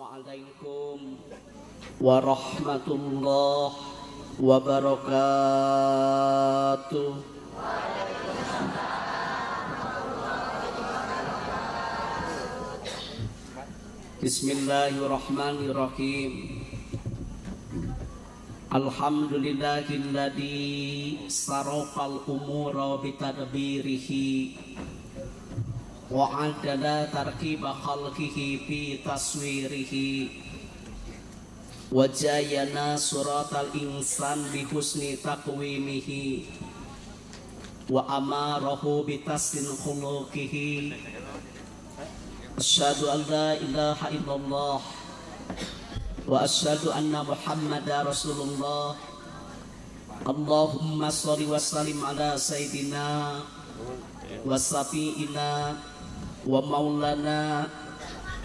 Assalamualaikum warahmatullahi wabarakatuh. Bismillahirrahmanirrahim. Alhamdulillahilladzi sarafal umura bitadbirihi wa adala tarkiba khalqihi fi taswirihi wa jayana suratal insan bi husni taqwimihi wa amarahu bi tasdin khuluqihi أشهد أن لا إله إلا الله وأشهد أن محمدا رسول الله اللهم صل وسلم على سيدنا وصفينا wa maulana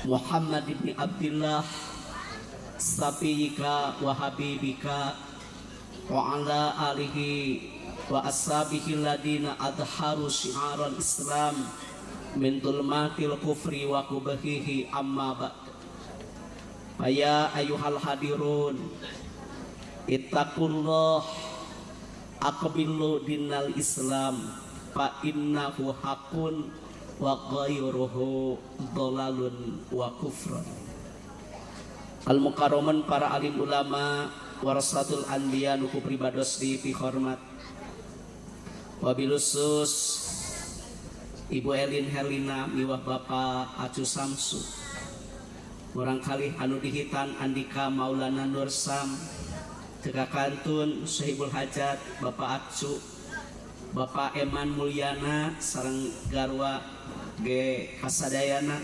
Muhammad ibn Abdullah sabiyika wa habibika wa ala alihi wa ashabihi ladina adharu syiaran islam min dulmatil kufri wa kubahihi amma ba'd. Faya ayuhal hadirun Ittaqullah Akabillu dinal islam Fa innahu hakun Wa ghayruhu Dolalun wa kufrun. Al mukarraman para alim ulama Warasatul anbiya nuku pribados di hormat. Wabilusus Ibu Elin Helina miwah Bapak Acu Samsu. Kali anu dihitan Andika Maulana Nur Sam Teka Kantun Syahibul Hajat Bapak Acu Bapak Eman Mulyana sarang Garwa G. Kasadayana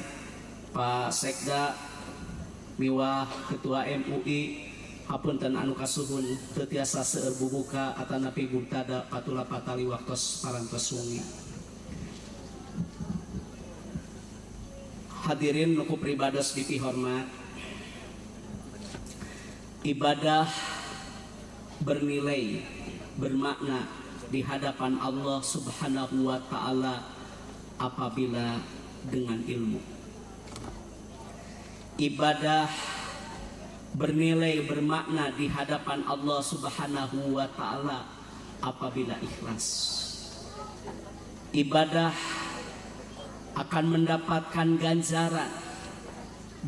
Pak Sekda miwah Ketua MUI Hapunten anu kasuhun tetiasa seueur bubuka atanapi buktada patula patali waktos parantos wengi. Hadirin nuku pribados di hormat ibadah bernilai bermakna di hadapan Allah Subhanahu wa taala apabila dengan ilmu. Ibadah bernilai bermakna di hadapan Allah Subhanahu wa taala apabila ikhlas. Ibadah akan mendapatkan ganjaran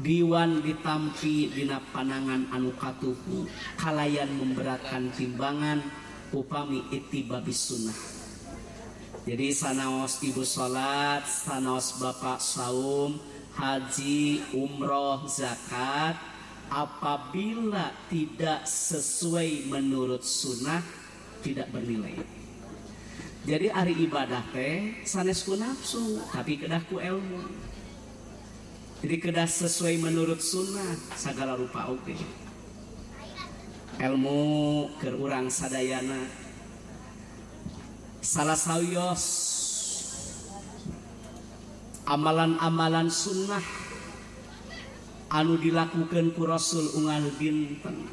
diwan ditampi dina panangan anu katuhu kalayan memberatkan timbangan upami babi sunnah jadi sanaos ibu salat sanaos bapak saum haji umroh zakat apabila tidak sesuai menurut sunnah tidak bernilai. Jadi hari ibadah teh sanesku nafsu tapi kedahku ilmu. Jadi kedah sesuai menurut sunnah segala rupa oke. okay. elmu ke urang sadayana. Salah sawyos amalan-amalan sunnah anu dilakukan ku Rasul ungal binten.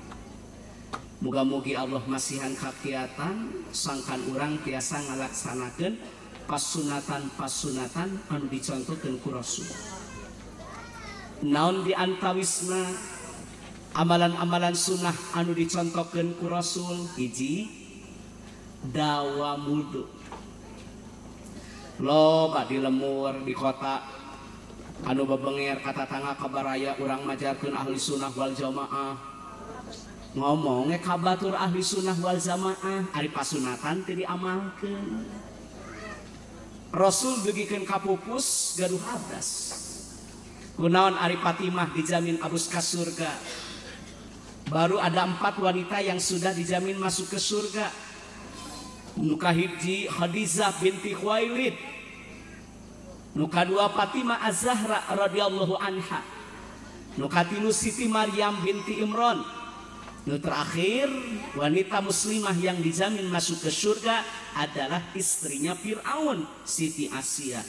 Muga-mugi Allah masihan kakiatan sangkan urang tiasa ngalaksanakan pasunatan pasunatan anu dicontohkan ku Rasul. Naon diantawisna amalan-amalan sunnah anu dicontohkan ku Rasul hiji dawa mudhu loba di lemur di kota anu bebengeir kata tangga kabaraya urang majarkan ahli sunnah wal jamaah. Ngomongnya kabatur ahli sunnah wal jamaah ari pasunatan teu diamalkeun. Rasul begikan kapupus gaduh hadas. Kunaon ari Fatimah dijamin abus ka surga. Baru ada empat wanita yang sudah dijamin masuk ke surga. Nuka hiji Khadijah binti Khuwailid. Nuka dua Fatimah Az-Zahra radhiyallahu anha. Nuka tilu Siti Maryam binti Imran. Nu terakhir wanita muslimah yang dijamin masuk ke surga adalah istrinya Fir'aun Siti Asia.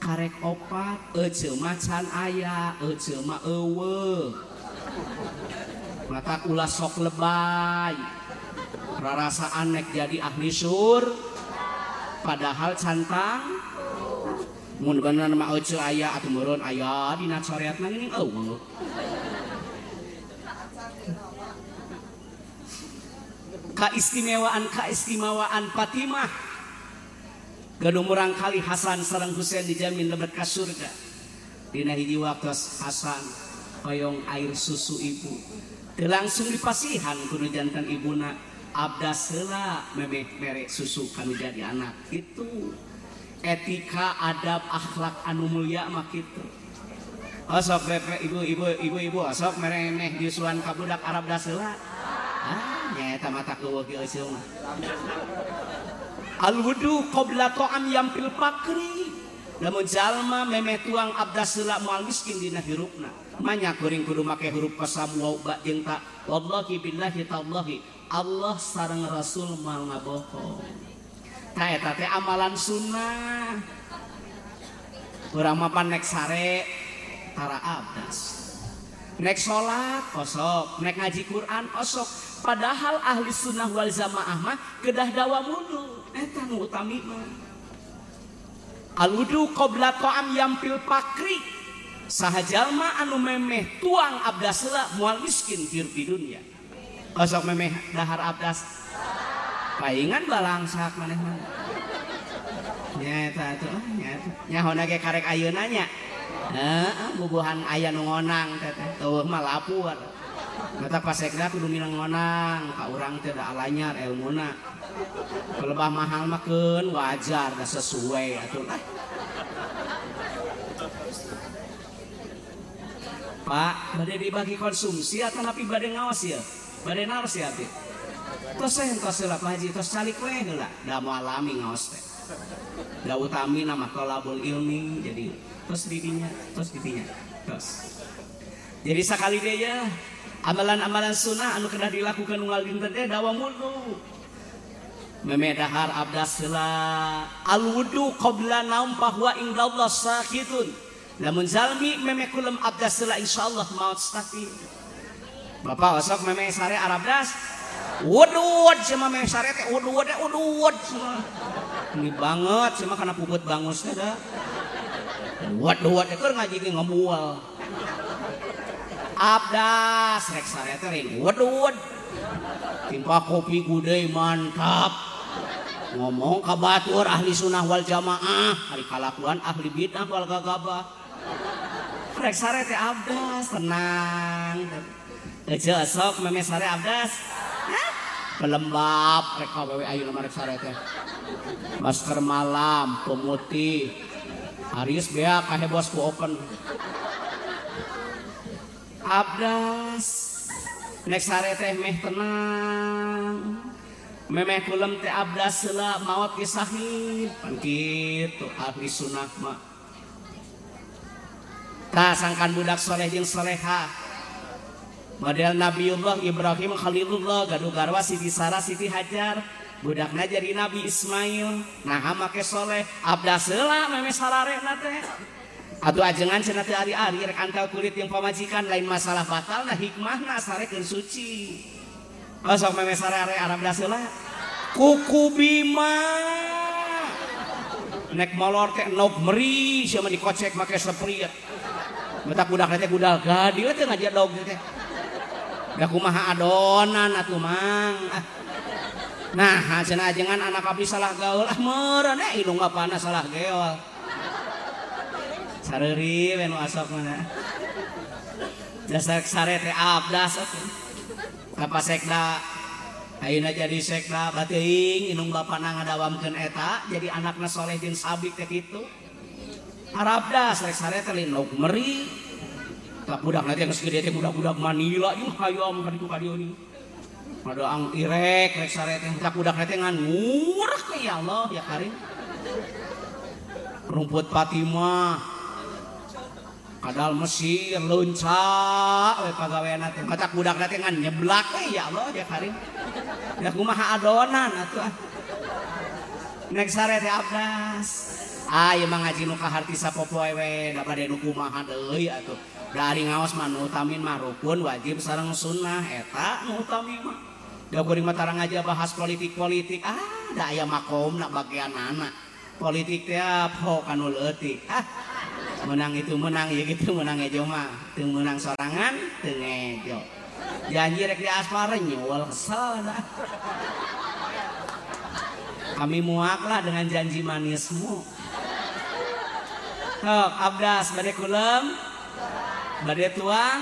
Karek opat ece macan ayah ece ewe mata ulah sok lebay. Rarasa anek jadi ahli sur. Padahal cantang. Mun bener mah oce aya atuh meureun aya dina syariat nang ini eueuh keistimewaan keistimewaan Fatimah. Gadung murang kali Hasan sareng Husain dijamin lebet ka surga. Dina hiji waktu Hasan hoyong air susu ibu langsung dipasihan kudu jantan ibuna. Abdas rela mebek merek susu kami jadi anak. Itu etika adab akhlak anu mulia mah kitu asok bebe ibu ibu ibu ibu asok mereneh disuan kabudak Arab dasela ah nyata mata kewagi asil mah al wudu qabla ta'am yampil pakri. Lamun jalma memeh tuang abdas rela moal miskin dina hirupna manya kuring kudu make huruf qasam wa ba jeung ta wallahi billahi tallahi Allah sareng Rasul mal ngabohong. Ta eta teh amalan sunnah. Urang mapan nek sare tara abdas. Nek sholat osok nek ngaji Quran osok padahal ahli sunnah wal jamaah mah kedah dawa wudu eta nu utami mah. Al wudu qabla ta'am yampil pakri sahjallma anu memeh tuang Abdaslah mual miskin di dunia. Osok memeh dahar Abdas. Paingan balangsak maneh nyata tuh oh, nyata. Nyahona ge karek ayeuna nanya heeh bubuhan aya nu ngonang teteh tuh mah lapor mata pasekda kudu milang ngonang. Ka urang teh da alanyar elmuna. Kelebah mahal mah keun wajar da sesuai atuh Pak, bade dibagi konsumsi atau napi bade ngawas ya? Bade naros ya, Abi? Tos saya tos lah Pak Haji, tos calik we heula, da mau alami ngawas teh. Da utami nama tolabul ilmi, jadi tos didinya, tos didinya, tos. Jadi sekali dia ya, amalan-amalan sunnah anu kena dilakukan unggal dinten teh dawa mulu. Memedahar abdas heula al wudu qabla naum bahwa indallah sakitun. lamun zalmi meme kulem abdasila insyaallah maut staki bapak osok meme sare arabdas. wudud cuma meme sare teh wudud wudud ini banget cuma karena puput bangus teh dah. Wudud keur ngaji ge ngemual. Abdas rek sare teh ring. Wudud timpa kopi gudeg mantap. Ngomong kabatur ahli sunnah wal jamaah. Hari kalakuan ahli bid'ah wal gagabah Rek sare teh abdas tenang. Ece sok meme sare abdas. Pelembab rek awewe ayeuna rek sare teh. Masker malam, pemutih. Haris bea kahebos ku open. Abdas. Nek sare teh meh tenang. Memeh kulem teh abdas heula maot ge sahid. Pan kitu ahli sunnah mah. Tah sangkan budak soleh jeung soleha. Model Nabiullah Ibrahim Khalilullah gaduh garwa Siti Sarah Siti Hajar. Budakna jadi Nabi Ismail. Nah make soleh abdas heula memeh sararena teh. Atuh ajengan cenah teu ari-ari rek kulit yang pamajikan lain masalah batal nah hikmahna sarekeun suci. Osok meme sare-are Arab dasela. Kuku bima. Nek molor teh nok meri sama dikocek make sepriet. Mata budak teh budal gadil teh ngajak dog teh. Da kumaha adonan atuh Mang. Nah, cenah ajengan anak abdi salah gaul ah meureun eh hidung panas salah geol. Sareuri we nu asok mana. Dasar sare teh abdas eh. atuh. Apa sekda Ayeuna jadi sekda bateuing inung bapana ngadawamkeun eta jadi anakna soleh jeung sabik teh kitu. Arabdas rek sare teh meri. Tak budak nanti geus gede teh budak-budak Manila yung hayam ka ditu ka dieu ni. Madaang irek rek sare teh tak budak teh ngan ngurah ya Allah ya Karim. Rumput Fatimah kadal Mesir lunca we pagaweana teh matak budak teh ngan nyeblak we ya Allah ya Karim da kumaha adonan atuh nek sare teh abdas ah ieu mah ngaji nu kaharti sapopoe we da bade nu kumaha deui atuh. Dari ngaos mah nu utamin mah wajib sareng sunnah eta nu utami mah. Da kuring mah aja bahas politik-politik. Ah da aya makomna bagian anak. Politik tiap ho kanul etik ah menang itu menang ya gitu menang ejo mah. Tuh menang sorangan tuh ngejo. Janji rek di aspal nyuwal kesel dah. Kami muak lah dengan janji manismu sok abdas bade kulem bade tuang.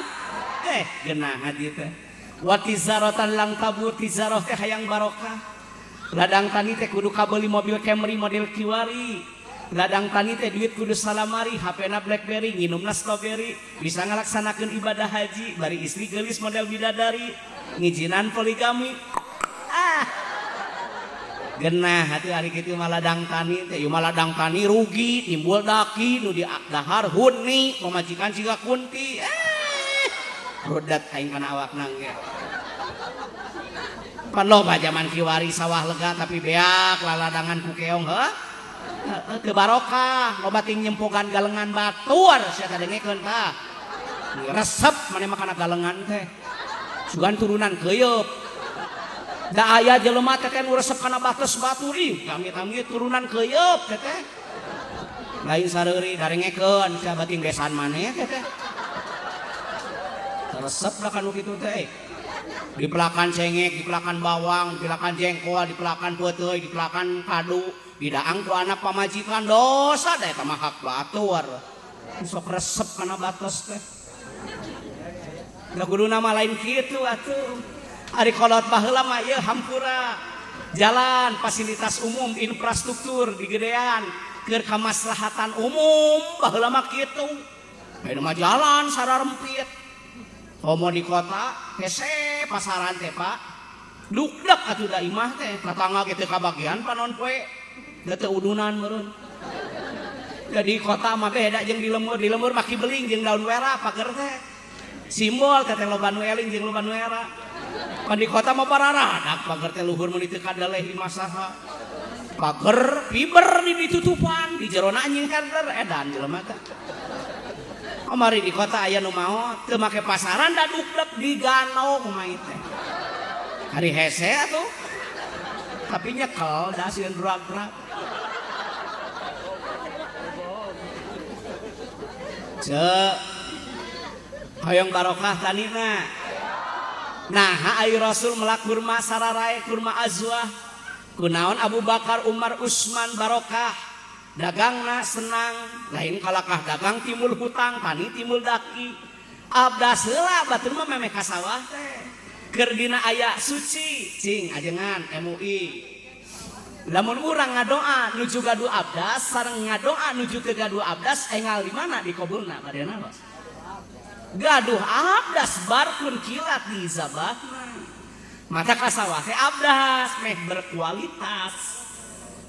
Eh genah hati teh. Wa tizarotan lang kabur tizaroh teh hayang barokah ladang tani teh kudu kabeli mobil Camry model kiwari. Ladang tani teh duit kudu salamari HP na Blackberry nginumna strawberry. Bisa ngalaksanakeun ibadah haji bari istri gelis model bidadari. Ngijinan poligami. Ah. genah hati hari gitu maladang tani teh maladang tani rugi timbul daki nu di dahar huni pemajikan siga kunti eh rodat aing kana awak nang ge. Pan loba zaman kiwari sawah lega tapi beak laladangan ku keong heuh? Teu barokah loba ting nyempogan galengan batuar sia kadengekeun tah. Resep mana mah kana galengan teh. Sugan turunan keuyeup da aya jelema teh resep kana batas batur ih kami-kami turunan keuyeub teh teh lain sareuri darengekeun sia bating besan maneh teh teh resep lah kan gitu teh di pelakan cengek, di pelakan bawang, di pelakan jengkol, di pelakan putih, di pelakan kadu, di daang ku anak pamajikan dosa deh sama hak batur. Sok resep karena batas teh. Gak kudu nama lain gitu atuh. Ari kolot baheula mah ieu hampura. Jalan fasilitas umum infrastruktur digedean keur kamaslahatan umum baheula mah kitu. Ayo mah jalan sararempit. Homo di kota hese pasaran teh pak. Dukdak atuh da imah teh tetangga teu kabagian panon poe da teu udunan meureun. Jadi kota mah beda jeung di lembur di lembur maki beling jeung daun wera pager teh. Simbol kata loba nu eling jeung loba nu era pan di kota mah bararadak pager teh luhur mun teu di masaha pager fiber di ditutupan di jero anjing kanter edan jelema teh Amari di kota aya nu mau teu make pasaran da dukdek di gano kumaha teh. Hari hese atuh. Tapi nyekel da sieun drag-drag. Cek Hayang barokah tanina. nah Ayu Rasul melak kurma sararae kurma Azwah kunaon Abu Bakar Umar Usman Barokah. Dagangna senang. Lain kalakah dagang timbul hutang tani timbul daki. Abdas heula batur mah memeh ka sawah teh. Keur dina aya suci cing ajengan MUI lamun urang ngadoa nuju gaduh abdas sareng ngadoa nuju ke gaduh abdas eh engal di mana di kuburna badena bos? gaduh abdas barkun kilat di zabah. Mata kasawa teh abdas meh berkualitas.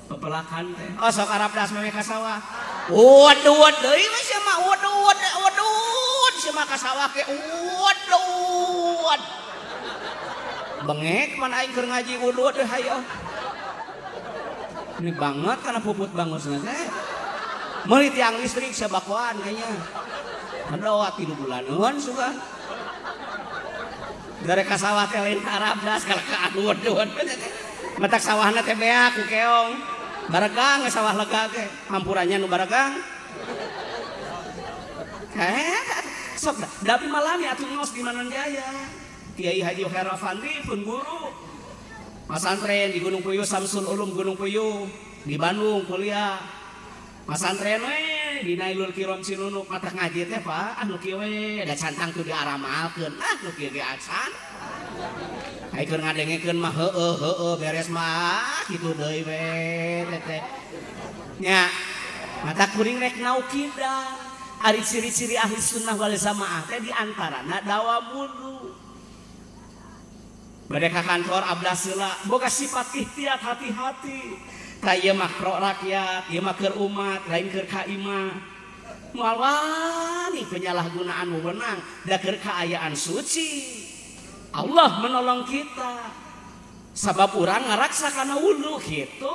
Pepelakan teh. Oh sok arab das meh kasawa. Waduh waduh ini sama waduh waduh waduh sama kasawa ke waduh bengek mana aing keur ngaji waduh waduh hayo. Ini banget karena puput bangus teh. Meuli tiang listrik sebakuan kayaknya. doa tilu bulan nuhun suka. Dari kasawah teh lain Arab das kalau ke anuan nuhun metak sawahna teh beak keong. Baragang sawah lega ke. Hampurannya nu baragang eh sok tapi malam ya atuh ngos di mana Jaya Kiai Haji Herafandi pun guru. Mas Antren di Gunung Puyuh Samsul Ulum Gunung Puyuh. Di Bandung kuliah. Masantren we dina ilul kiron sinunu mata ngaji teh pak. Anu kieu we da cantang tuh diaramalkeun. Ah nu kieu ge acan haikeun ngadengekeun mah heueuh heueuh beres mah. Kitu deui we teteh nya mata kuring rek naukida ari ciri-ciri ahli sunnah wal jamaah teh di antarana dawa wudu bade ka kantor ablas heula boga sifat ihtiyat hati-hati. Ieu mah pro rakyat, ieu mah keur umat, lain keur ka imah. Moal wani penyalahgunaan wewenang da keur kaayaan suci. Allah menolong kita. Sabab orang ngaraksa karena wudhu gitu.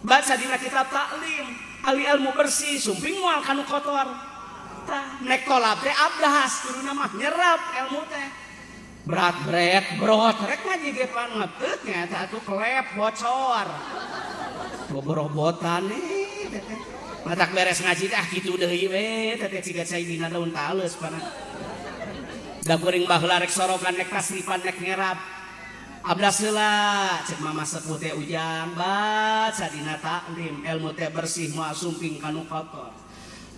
Baca dina kitab taklim ahli ilmu bersih sumping mual kanu kotor. Nek kolab teh abdas kudu nama nyerap ilmu teh. Berat berat brot rek ngaji pangetut nya tah tuh klep bocor boborobotan nih. Eh, matak beres ngaji ah gitu deui eh, we teteh cai dina daun tales pana. Da kuring baheula rek sorokan nek tasripan nek ngerap. Abdas heula cek mama sepuh teh ujang baca sadina taklim. Ilmu teh bersih moal sumping kanu kotor.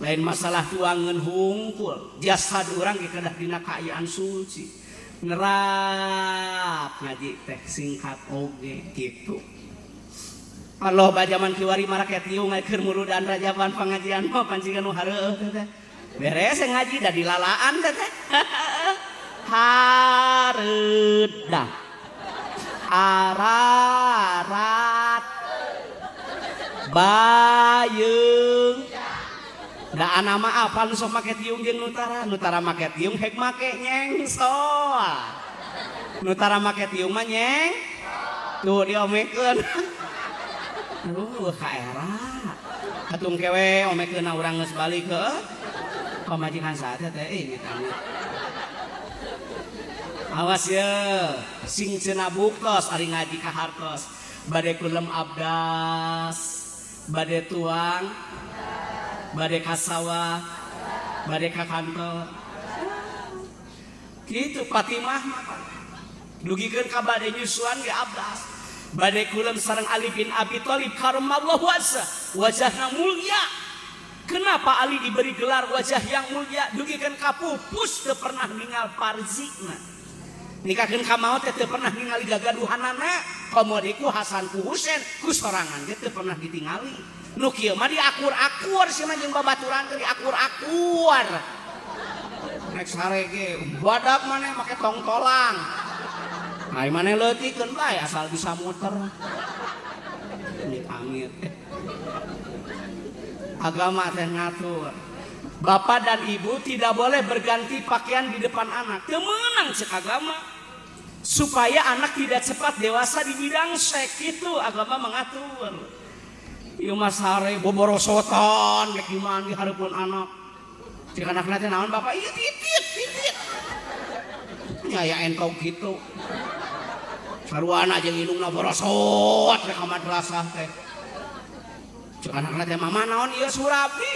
Lain masalah tuangan hungkul. Jasad orang ge kedah dina kaayaan suci. Nerap ngaji teh singkat oge gitu. Allah bajaman kiwari maraket tiung ngakir dan rajaban pengajian mah pancingan hareueuh teh beres ngaji dah dilalaan teh hareudah ararat. Bayung. Da mah apa lu sok tiung jeung nutara nutara make tiung hek make nyeng soal nutara make tiung mah nyeng. Tuh diomekeun Katung kewe ome ke orang ngebalik ke pemajikan saat tanya. Eh, Awas ye sing cenah buktos ari ngaji ka hartos. Bade kulem abdas bade tuang bade kasawa bade ka kantor gitu Fatimah. Dugikeun ka bade nyusuan ge abdas. badai kulam sarang Ali bin Abi Thalib karamallahu wasa wajahnya mulia. Kenapa Ali diberi gelar wajah yang mulia? Dugikan kapupus teu pernah ningal parzina nikahkeun ka maot teu pernah ningali gagaduhanana. Komodiku Hasan ku Husain ku sorangan teu pernah ditingali. Nu kieu mah diakur-akur sih mah jeung babaturan teh diakur-akur. Rek sarege badak maneh make tongtolang Ay mana leutikeun bae asal bisa muter. Ini pamit. Agama teh ngatur. Bapak dan ibu tidak boleh berganti pakaian di depan anak. Temenang cek agama. Supaya anak tidak cepat dewasa di bidang seks itu agama mengatur. Ieu mas hare boborosotan nek gimana di hareupeun anak. Cek anak nanti naon bapak iya titit titit. Ya ya entong gitu sarwana jeung indungna borosot ka madrasah teh. Cek anakna teh mama naon ieu surabi?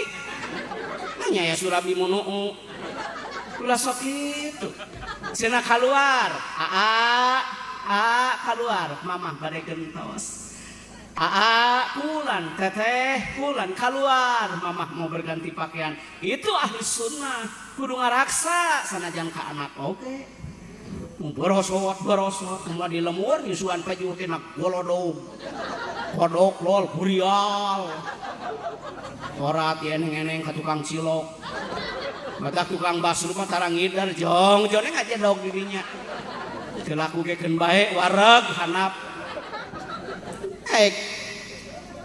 Nya ya surabi munuu ulah sok kitu cenah keluar aa aa keluar mama bade gentos. Aa kulan teteh kulan keluar mama mau berganti pakaian. Itu ahli sunnah. Kudu ngaraksa sanajan ka anak. Oke. okay. Berosot berosot cuma di lemur nyusuan pejuh tina golodog kodok lol kurial korat ya eneng eneng ke tukang cilok mata tukang basu mah tarang ngidar jong jone aja dog dirinya. Telaku keken baik wareg hanap. Hei,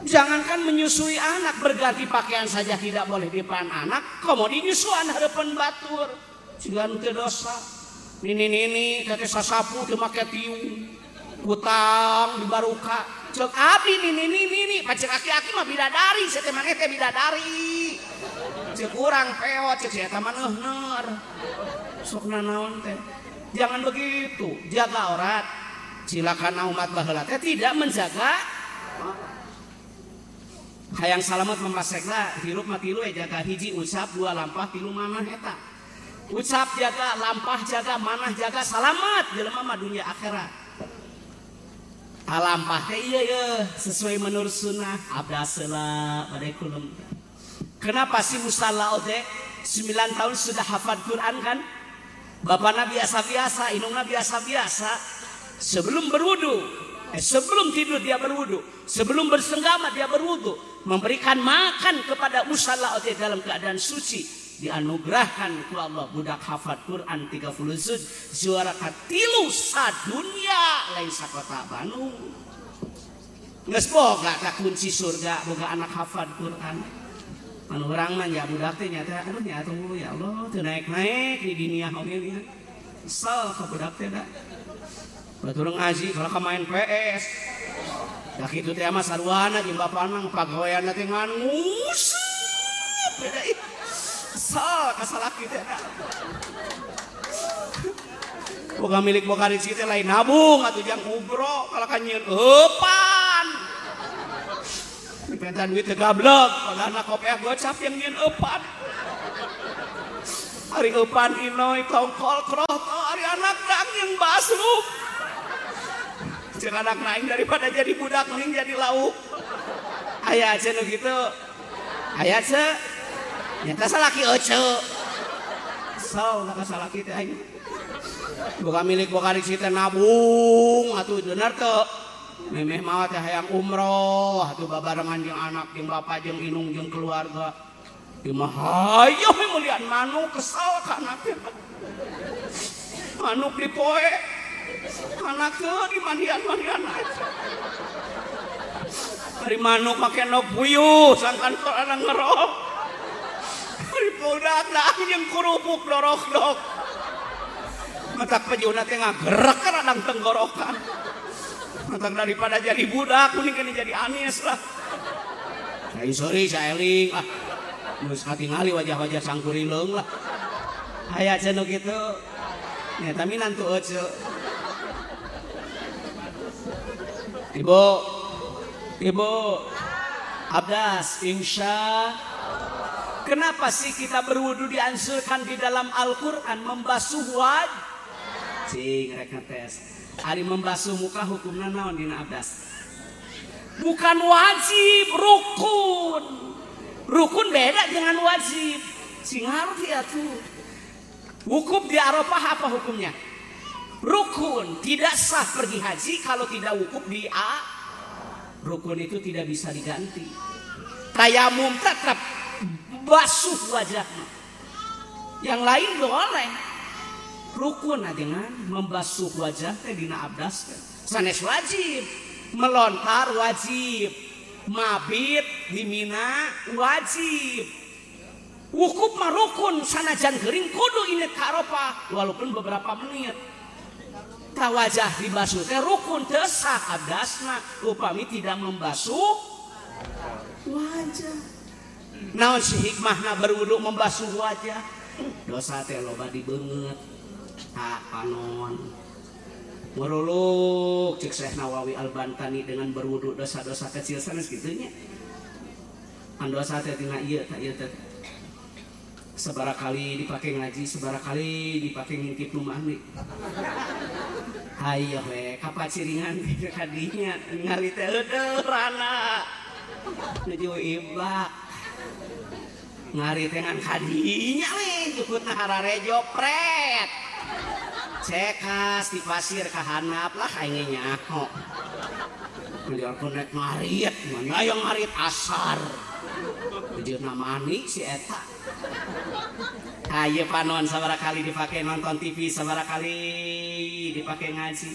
jangankan menyusui anak berganti pakaian saja tidak boleh di depan anak. Komo dinyusuan hadapan batur. Sehingga dosa Nini nini tete sasapu teu make tiung. Utang di baruka. Ceuk abdi nini nini nini aki-aki mah bidadari saya teh maneh teh bidadari. Ceuk urang peot ceuk saya teh maneuhner. Sok nanaon teh. Jangan begitu, jaga aurat. Silakan umat baheula teh tidak menjaga hayang salamet memasegna hirup matilu eh, jaga hiji usap dua lampah tilu manah eta ucap jaga lampah jaga manah jaga selamat jelema mah dunia akhirat. Alampah teh iya ya sesuai menurut sunnah. Abdasela pada kulum. Kenapa sih musalla ode 9 tahun sudah hafal Quran kan? Bapaknya biasa-biasa inungnya biasa-biasa. Sebelum berwudu eh, sebelum tidur dia berwudu. Sebelum bersenggama dia berwudu. Memberikan makan kepada musalla ode dalam keadaan suci dianugerahkan ku Allah. Budak hafat Quran 30 sud juara katilu sadunya lain sakota Bandung Nges boga tak kunci surga boga anak hafat Quran. Anu urang mah ya budak teh nyata aduh nya tunggu ya Allah teu naik-naik di dunia oge nya sal ka budak teh da baturung ngaji kalau ka main PS Da kitu teh mah sarwana jeung bapana pagawean teh ngan ngusep. Kesel kesal kita boga milik boga di situ lain nabung atau jang ubro kalau kan nyiun epan Pentan duit gablek, pagana kopiah gocap yang nyin epan. Hari epan inoy tongkol kroto, hari anak dang yang basuh. Cek anak naik daripada jadi budak ning jadi lauk. Ayah aja nu gitu. Ayah aja. Nyata salaki oce. So, nggak salaki teh aing. Boga milik boga di situ nabung atuh bener tuh. Memeh mah teh hayang umroh atuh babarengan jeung anak jeung bapak jeung inung jeung keluarga. Ieu mah hayo mulian manuk kesal ka anak. Manuk dipoe. Anak teh di mandian-mandian aja. Hari manuk make no puyuh sangkan orang ngerok. Hari budak dah yang kerupuk dorok-dok. Mata pejuna teh ngagerak kan adang tenggorokan. Mata daripada jadi budak kuning kan jadi anis lah. Saya sorry saya eling ah. Mus katingali wajah-wajah sangkurileung lah. Aya cenah kitu. Ya tapi nantu ece. Ibu, Ibu, Abdas, insya Kenapa sih kita berwudu dianjurkan di dalam Al-Quran membasuh wajah? Cing, rek ngetes. Hari membasuh muka hukumnya naon dina Abdas? Bukan wajib, rukun. Rukun beda dengan wajib. Sing ngerti atuh. Wukuf di Arafah apa hukumnya? Rukun tidak sah pergi haji kalau tidak wukuf di A. Rukun itu tidak bisa diganti. Tayamum tetap basuh wajahnya. Yang lain boleh. Rukun dengan membasuh wajah dina abdas. Sanes wajib. Melontar wajib. Mabit di Mina wajib. Wukuf mah rukun sanajan kering kudu ini karopa walaupun beberapa menit. Ta wajah dibasuh teh rukun teu sah abdasna upami tidak membasuh wajah. naon si hikmahna berwudu membasuh wajah dosa teh loba dibeungeut. Tak panon. Meruluk cik Syekh Nawawi Al-Bantani dengan berwudu dosa-dosa kecil sanes kitu nya. An dosa teh dina ieu tak ieu teh. Sebara kali dipakai ngaji sebara kali dipakai ngintip rumah nih ayo we kapaciringan kadinya ngali teh rana Nuju ibak Ngari dengan kadinya we, jukutna harare jopret. Cekas di pasir kahanap lah aing nyaho. Beliau nek ngarit, mana yang ngarit asar. Tujuh nama ani si eta. Ayo panon sabara kali dipakai nonton TV, sabara kali dipakai ngaji.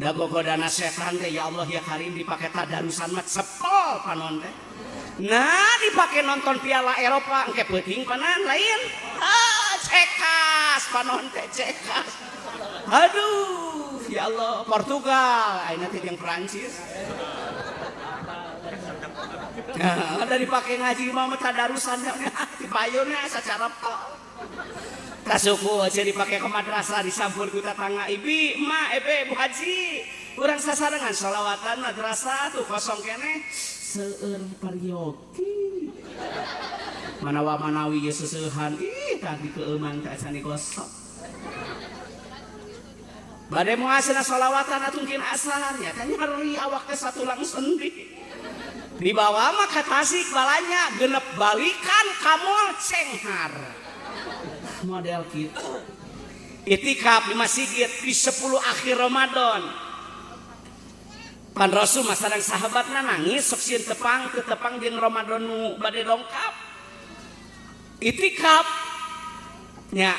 Dago godana setan teh ya Allah ya Karim dipakai tadarusan mat sepol panon teh. Nah dipakai nonton piala Eropa engke peuting panan lain. Ah cekas panon teh cekas. Aduh ya Allah Portugal, ayeuna teh yang Prancis. Nah, ada dipakai ngaji mah tadarusan dipayunnya secara pak. Kasuku aja dipakai ke madrasah disampur ku tetangga ibi, ma, ebe, bu haji. Kurang sasarangan salawatan madrasah tuh kosong kene. Seueur parioki. Manawa manawi ye seseuhan, ih tadi keuman tak sani kosong. Badai mau asina salawatan atungkin asar. Ya kan nyari awak teh satu langsung di. Di bawah mah ke tasik balanya genep balikan kamu cenghar. Model gitu. Itikaf di masjid di 10 akhir Ramadan pan Rasul masarang sahabatnya nangis sok sieun tepang ke tepang jeung Ramadan nu bade dongkap itikaf. Nya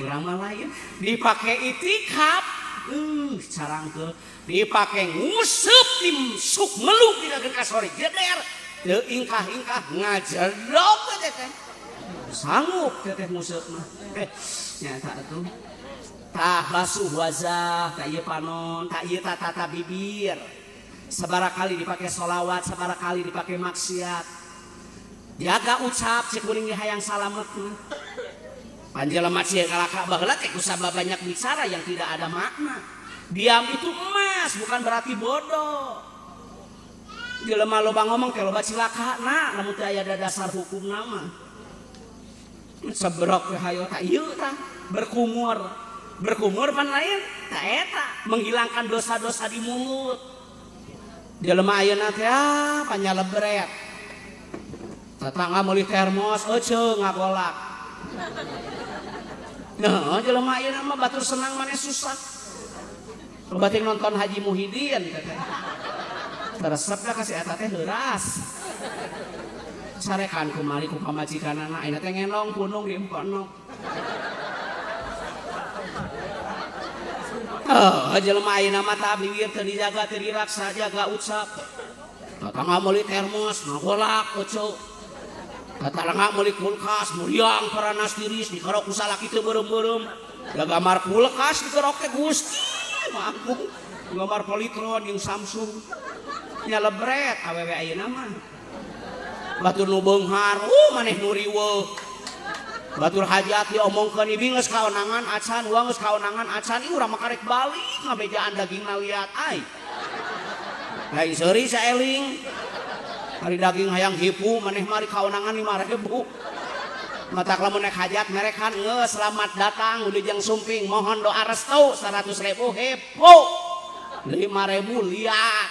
urang mah lain. Dipake itikaf. Uh carang ke dipakai ngusup tim suk meluk di negeri kasori jeder teu ingkah ingkah ngajedok teh teh sanggup teh teh nguseup mah. Eh nyata tuh tah basuh wajah tak ieu panon tak ieu tata bibir sabara kali dipakai solawat sabara kali dipakai maksiat. Jaga ucap cek kuring hayang salamet panjelema cieun kalaka baheula teh kusabab banyak bicara yang tidak ada makna. Diam itu emas, bukan berarti bodoh. jelema loba ngomong ke loba cilaka na namun teu aya dasar hukum nama. Sebrok we hayo tak ieu tah. Berkumur. Berkumur pan lain tak eta. Menghilangkan dosa-dosa di mulut jelema ayeuna teh ah panyalebret tetangga meuli termos ece ngagolak Nah, jelema ayeuna mah batur senang mana susah. Batik nonton Haji Muhyiddin. Teresep lah kasih eta teh heuras. Sarekan kumari ku pamajikanana ayeuna teh ngenong punung di empono. jelma mata bibir terjaga terraksa jaga usap kata nggak termos ngolak kocok kata nggak kulkas muliang peranas tiris di kerok usaha itu berem-berem. Ya kulkas di kerok ke gusti. Mampu gambar politron yang Samsung. Nya lebret awewe ayeuna mah. Batur nu beunghar uh maneh nu riweuh batur hajat diomongkan geus kaonangan acan uang kaonangan acan ini urang makarek balik ngabejaan daging naliat ai. Lain seri saeling hari daging hayang hipu maneh mari kaonangan lima ribu. Mata lamun naik hajat merekan nge selamat datang udah jang sumping mohon doa restu seratus ribu hipu. lima ribu liat.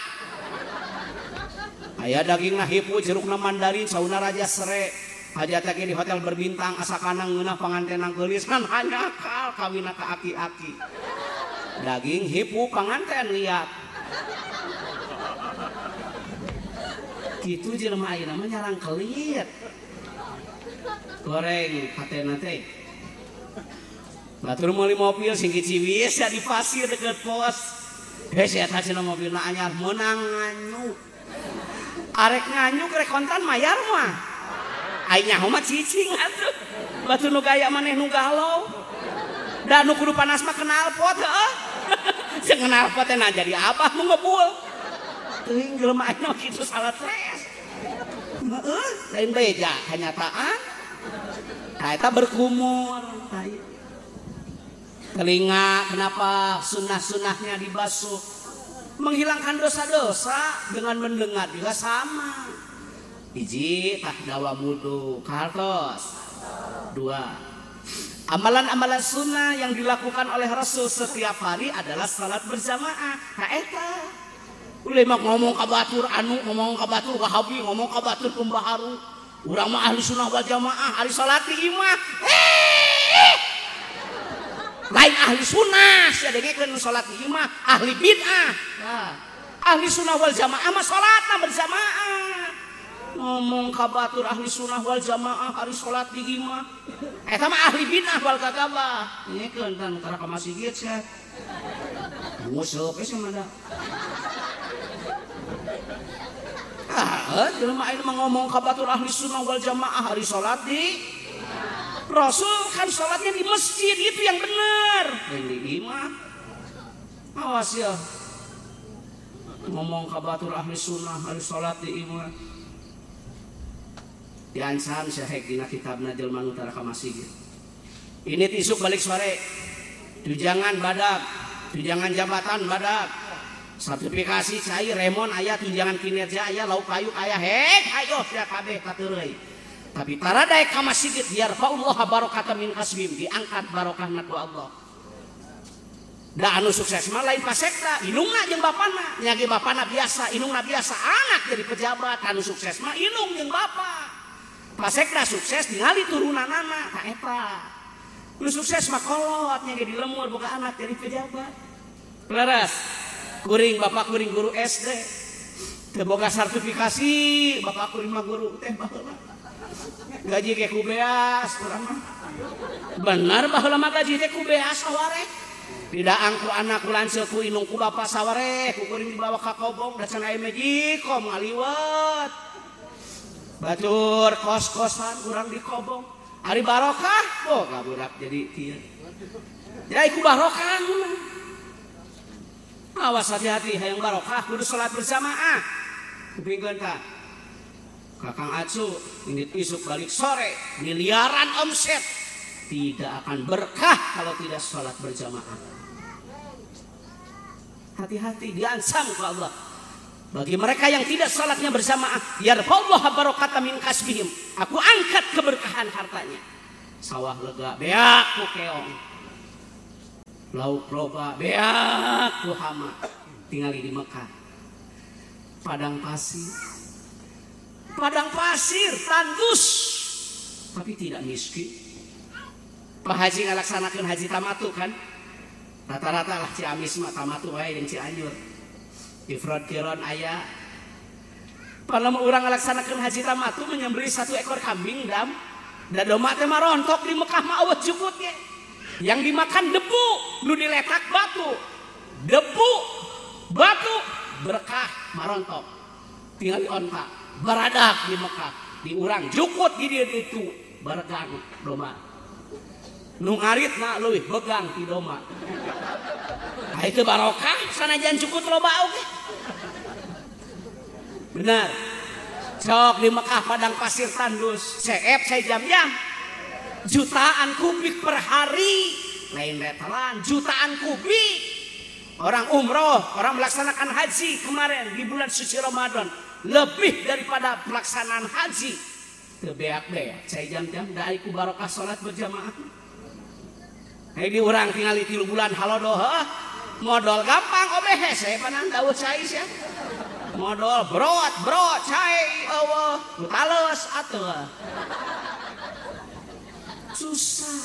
Ayah daging nah hipu jeruk na mandarin sauna raja sere. Hajat lagi di hotel berbintang asa kanang panganten nang geulis kan hanya kal kawina ka aki-aki daging hipu panganten liat gitu jelema ayeuna mah nyarang kelit goreng patena teh Batur meuli mobil singkit ciwis ya di pasir deket pos. Heh saya tasina mobil na anyar menang nganyu. Arek nganyu rek kontan mayar mah. Ai nyaho mah cicing atuh. Batu nu gaya maneh nu galau. Da nu kudu panas mah kenal pot heuh. Sing kenal pot teh jadi abah nu ngebul. Teuing jelema anu kitu salah stres. Heeh, lain beja kenyataan. Nah, eta berkumur. Telinga kenapa sunnah-sunnahnya dibasuh? Menghilangkan dosa-dosa dengan mendengar juga sama. Iji tah dawa mudu kartos. Dua. Amalan-amalan sunnah yang dilakukan oleh Rasul setiap hari adalah salat berjamaah. Nah eta. Ulai mak ngomong kabatur anu, ngomong kabatur wahabi, ngomong kabatur pembaharu. Urang mah ahli sunnah wal jamaah, ahli salat imah. Hei! lain ahli sunnah sia dengekeun salat imah ahli bid'ah nah, ahli sunnah wal jamaah mah salatna berjamaah ngomong kabatur ahli sunnah wal jamaah hari salat di imah eta mah ahli bid'ah wal kagabah ini kan kan karena ka masjid sia musuh geus mah Ah, jelema ayeuna ngomong kabatur ahli sunnah wal jamaah hari salat di Rasul kan sholatnya di masjid itu yang benar. Yang di. Awas ya. Ngomong kabatur ahli sunnah hari sholat di imam. Diancam syahek dina kitabna jelma utara ka masjid. Ini tisuk balik sore. Tujangan badak. Tujangan jabatan badak. Sertifikasi cair remon ayah tunjangan kinerja ayah lauk kayu ayah hek ayo sia kabeh kateureuy tapi taradai ka masjid biar Allah barokata min kasbim diangkat barokah ku Allah da anu sukses mah lain pasekta inungna jeung bapana nyagi bapana biasa inungna biasa anak jadi pejabat anu sukses mah inung jeung bapa Masekna sukses ningali turunan anak nah eta. Nu sukses mah kolotnya jadi lemur boga anak jadi pejabat. Leres. Kuring bapak kuring guru SD. Teu boga sertifikasi, bapak kuring mah guru teh baheula. Gaji ke ku beas kurang mah. Bener baheula mah gaji teh ku beas saware. Didaang ku anak ku lanceuk ku inung ku bapak saware, ku kuring dibawa ka kobong da can aya magikom ngaliwat. Batur kos-kosan kurang di kobong hari barokah oh budak jadi kieu. Ya iku barokah awas hati-hati hayang barokah kudu salat berjamaah. Kupingkeun ka Kakang Acu ini isuk balik sore miliaran omset. Tidak akan berkah kalau tidak sholat berjamaah. Hati-hati diancam ke Allah. Bagi mereka yang tidak salatnya berjamaah yarfallah barokata min kasbihim. Aku angkat keberkahan hartanya. Sawah lega beak ku keong. Lauk loba beak ku hama. Tinggali di Mekah. Padang pasir. Padang pasir tandus. Tapi tidak miskin. Pak Haji ngalaksanakan haji tamatu kan? Rata-rata lah Ciamis mah tamatu wae yang Cianjur di aya. Ayah kalau mau orang laksanakan haji tamatu menyembeli satu ekor kambing dam. Dan domba teh marontok di Mekah mah awet jukutnya yang dimakan debu lu diletak batu. Debu batu berkah marontok. Tinggal di onta beradak di Mekah. Di urang jukut di dia itu berkah domba. Nu ngarit na leuwih begang di domba. Nah, itu barokah sanajan cukup loba oke okay. Benar. Cok di Mekah padang pasir tandus. CF saya jam-jam. Jutaan kubik per hari. Lain veteran jutaan kubik. Orang umroh orang melaksanakan haji kemarin di bulan suci Ramadan. Lebih daripada pelaksanaan haji. Kebeak-beak saya jam-jam dari barokah sholat berjamaah. Di orang tinggal di bulan halo doa modal gampang obeh saya panan daud cai ya modal brot brot cai eueuh tales atuh susah.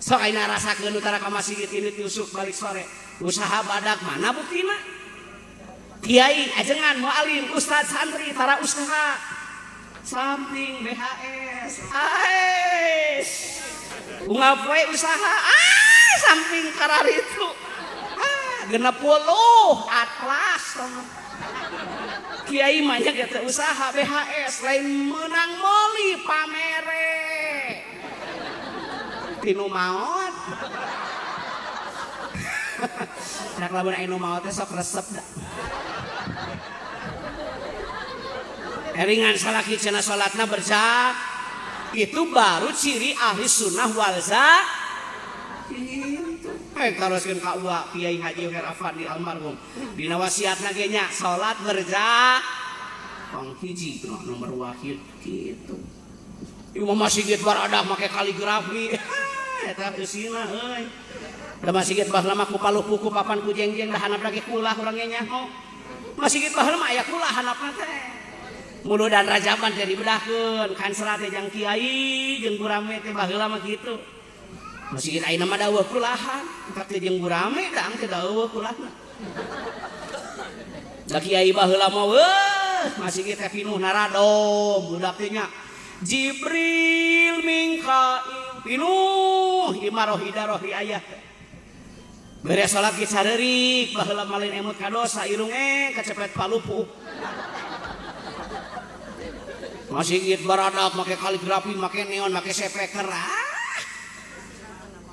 Sok ayeuna rasakeun utara ka masjid ini tusuk balik sore. Usaha badak mana buktina? Kiai ajengan mualim ustaz santri para usaha. Samping BHS ais. Ungap poe usaha ah samping kararitu. Ah 60 atlas sama Kiai banyak ya usaha BHS lain menang moli pamere. Tinu maot. Nak lamun anu maot sok resep dah. Eringan salaki cina salatna berjak. Itu baru ciri ahli sunnah walza Kyai Haji Afandi almarhum. Dina wasiat nagenya salat berja. Pang hiji nomor wakil gitu. Imam Masjid Baradah make kaligrafi. Eta eusina euy Da Masjid Bahla mah ku paluh-puku papan ku jengjeng da hanap lagi kulah urang nya Masjid baheula mah aya kulah hanapna teh. Mulu dan rajaban jadi dibedahkeun. Kan serat jeung kiai jeung gurame teh baheula mah kitu masjid ayeuna mah daweuh kulahan empat jeung burame dang teu daweuh kulahna da kiai baheula mah weuh masjid teh pinuh naradom budak teh nya. Jibril mingka pinuh imaroh idaroh di ayah beres salat ge sarerik baheula malin emut ka dosa irunge kacepet palupu. Masih masjid baradak make kaligrafi make neon make sepeker ah.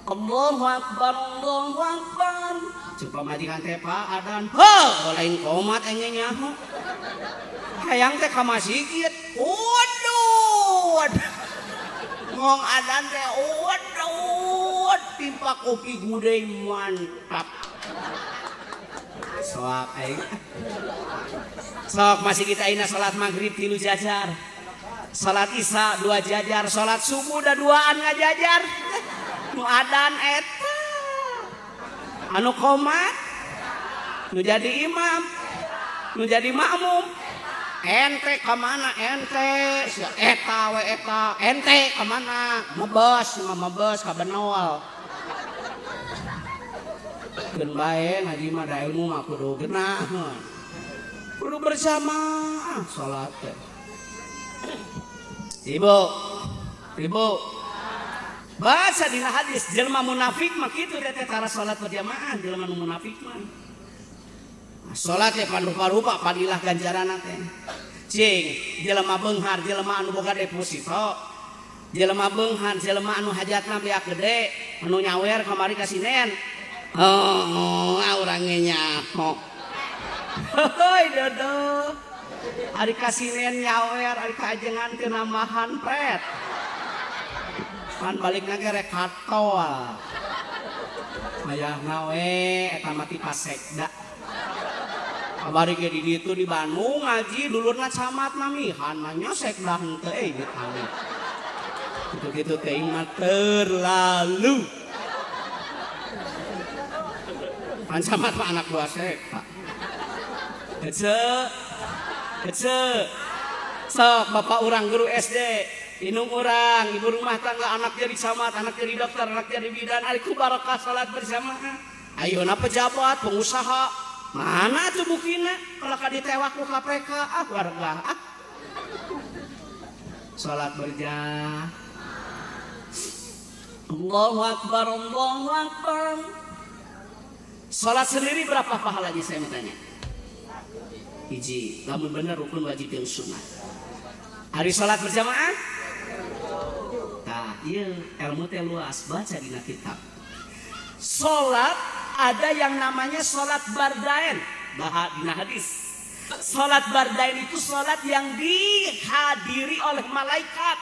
Allahu Akbar Allahu Akbar. Coba majikan teh Pak Adan. Ho lain komat engenya ho hayang teh ka masjid waduh. Ngong Adan teh waduh timpa kopi gudeg mantap. Sok aing sok masih kita ina salat maghrib tilu jajar. Salat isya dua jajar. Salat subuh da duaan ngajajar muadan eta. Anu komat. Nu jadi imam. Nu jadi makmum. Ente kemana ente? Eta we eta. Ente kemana mebes mebes ka benol Gen bae ngaji mah da ilmu mah kudu genah. Kudu bersama ah, salat. Ibu, ibu, bahasa di hadis jelma munafik mah kitu teh cara salat berjamaah jelma munafik mah. Salat ya parupa-rupa padilah ganjaran teh. Cing jelma beunghar jelma anu boga deposito jelma beunghar jelma anu hajatna beak gede anu nyawer kamari ka sinen. Oh, oh orangnya nyaho hoi dodo Ari kasinen nyawer, ari kajengan kenamahan pet. Pan balik nage rek hatol. Ayah nawe eta mati pasekda. Abari ge di ditu di Bandung ngaji dulurna camat namihan nanya sekda henteu eh gitu Itu gitu teh mah terlalu. Pan camat mah anak buah sekda. Kece, kece, sok bapak orang guru SD, inung orang, ibu rumah tangga, anak jadi camat, anak jadi dokter, anak jadi bidan, aliku barakah salat berjamaah. Ayo na pejabat, pengusaha, mana tuh bukina? Kalau kadi tewak ku KPK, ah warga, ah. Salat berjamaah. Allahu Akbar, Allahu Akbar. Salat sendiri berapa pahalanya saya mau tanya? hiji benar rukun wajib yang sunnah hari sholat berjamaah ilmu teh luas baca di kitab sholat ada yang namanya sholat bardain. Bahas di hadis. Sholat bardain itu sholat yang dihadiri oleh malaikat.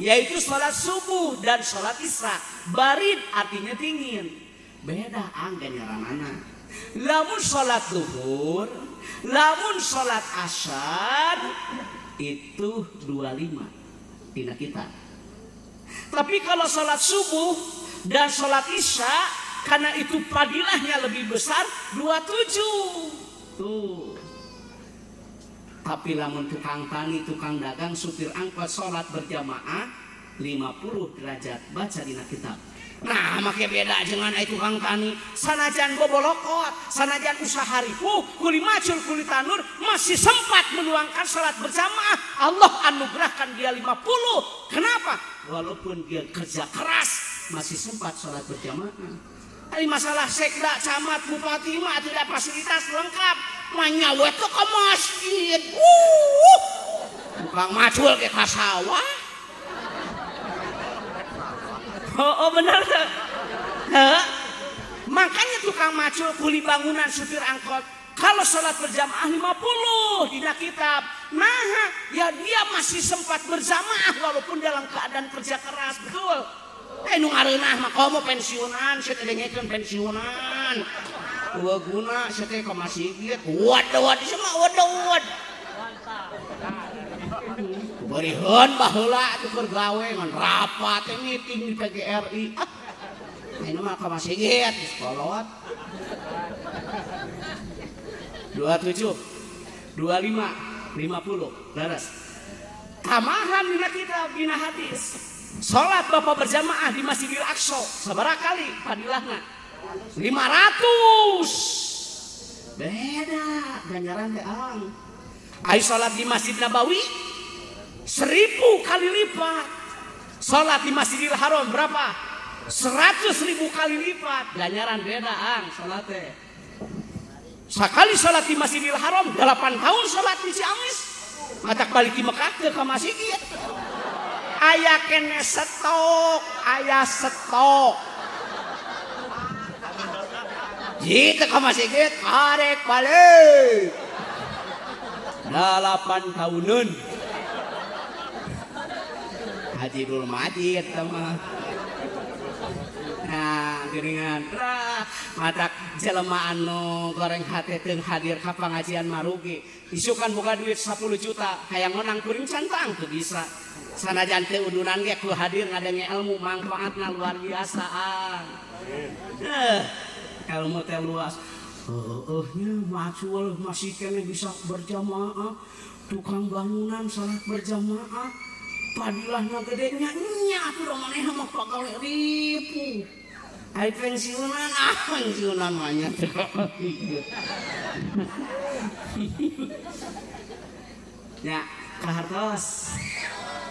Yaitu sholat subuh dan sholat isya barid artinya dingin. Beda anggan mana lamun sholat duhur lamun sholat asar itu 25 tidak kita tapi kalau sholat subuh dan sholat isya karena itu padilahnya lebih besar 27 tuh tapi lamun tukang tani tukang dagang supir angkot sholat berjamaah 50 derajat baca di kitab Nah, make beda dengan itu kang tani. Sanajan bobolokot, sanajan usaha ribu, kuli macul, kuli tanur, masih sempat meluangkan sholat berjamaah. Allah anugerahkan dia 50. Kenapa? Walaupun dia kerja keras, masih sempat sholat berjamaah. Ini masalah sekda, camat, bupati, mah tidak fasilitas lengkap. Manyawa itu ke masjid. Uh, Bukan macul ke kasawah. Oh, oh benar. Makanya tukang macul kuli bangunan supir angkot kalau sholat berjamaah 50 tidak kitab. Nah, ya dia masih sempat berjamaah walaupun dalam keadaan kerja keras. Betul. Eh nu ngareunah mah komo pensiunan, saya teh ngekeun pensiunan. Dua guna saya teh ka masjid. Waduh waduh sama waduh waduh. Berihan bahula itu bergawe ngan rapat meeting di PGRI. Ini mah ke masjid di sekolot. 27 25 50 laras. Tamahan dina kita bina hadis. Salat Bapak berjamaah di Masjidil Aqsa sabaraha kali padilahna? 500. Beda ganjaran teh ang. Ayo salat di Masjid Nabawi seribu kali lipat. Sholat di Masjidil Haram berapa? Seratus ribu kali lipat. Ganjaran beda ang sholatnya. sekali salat di Masjidil Haram 8 tahun salat di Ciamis. Matak balik di Mekah ke ke masjid ayah kene stok ayah stok Jitu ke masjid karek balik. 8 tahunun Hadirul Majid teman geringan lah matak jelema anu goreng hati teng hadir ke pengajian marugi. Isukan buka duit 10 juta hayang menang kuring cantang tuh bisa. Sanajan teh udunan ge ku hadir ngadenge ilmu manfaatna luar biasa ah. eh ilmu teh luas. Oh, nya macul masih kene bisa berjamaah. Tukang bangunan salat berjamaah. Padilahnya gedenya nya atuh maneh mah pagawe ribu Ai pensiunan ah pensiunan manya Ya, kahartos.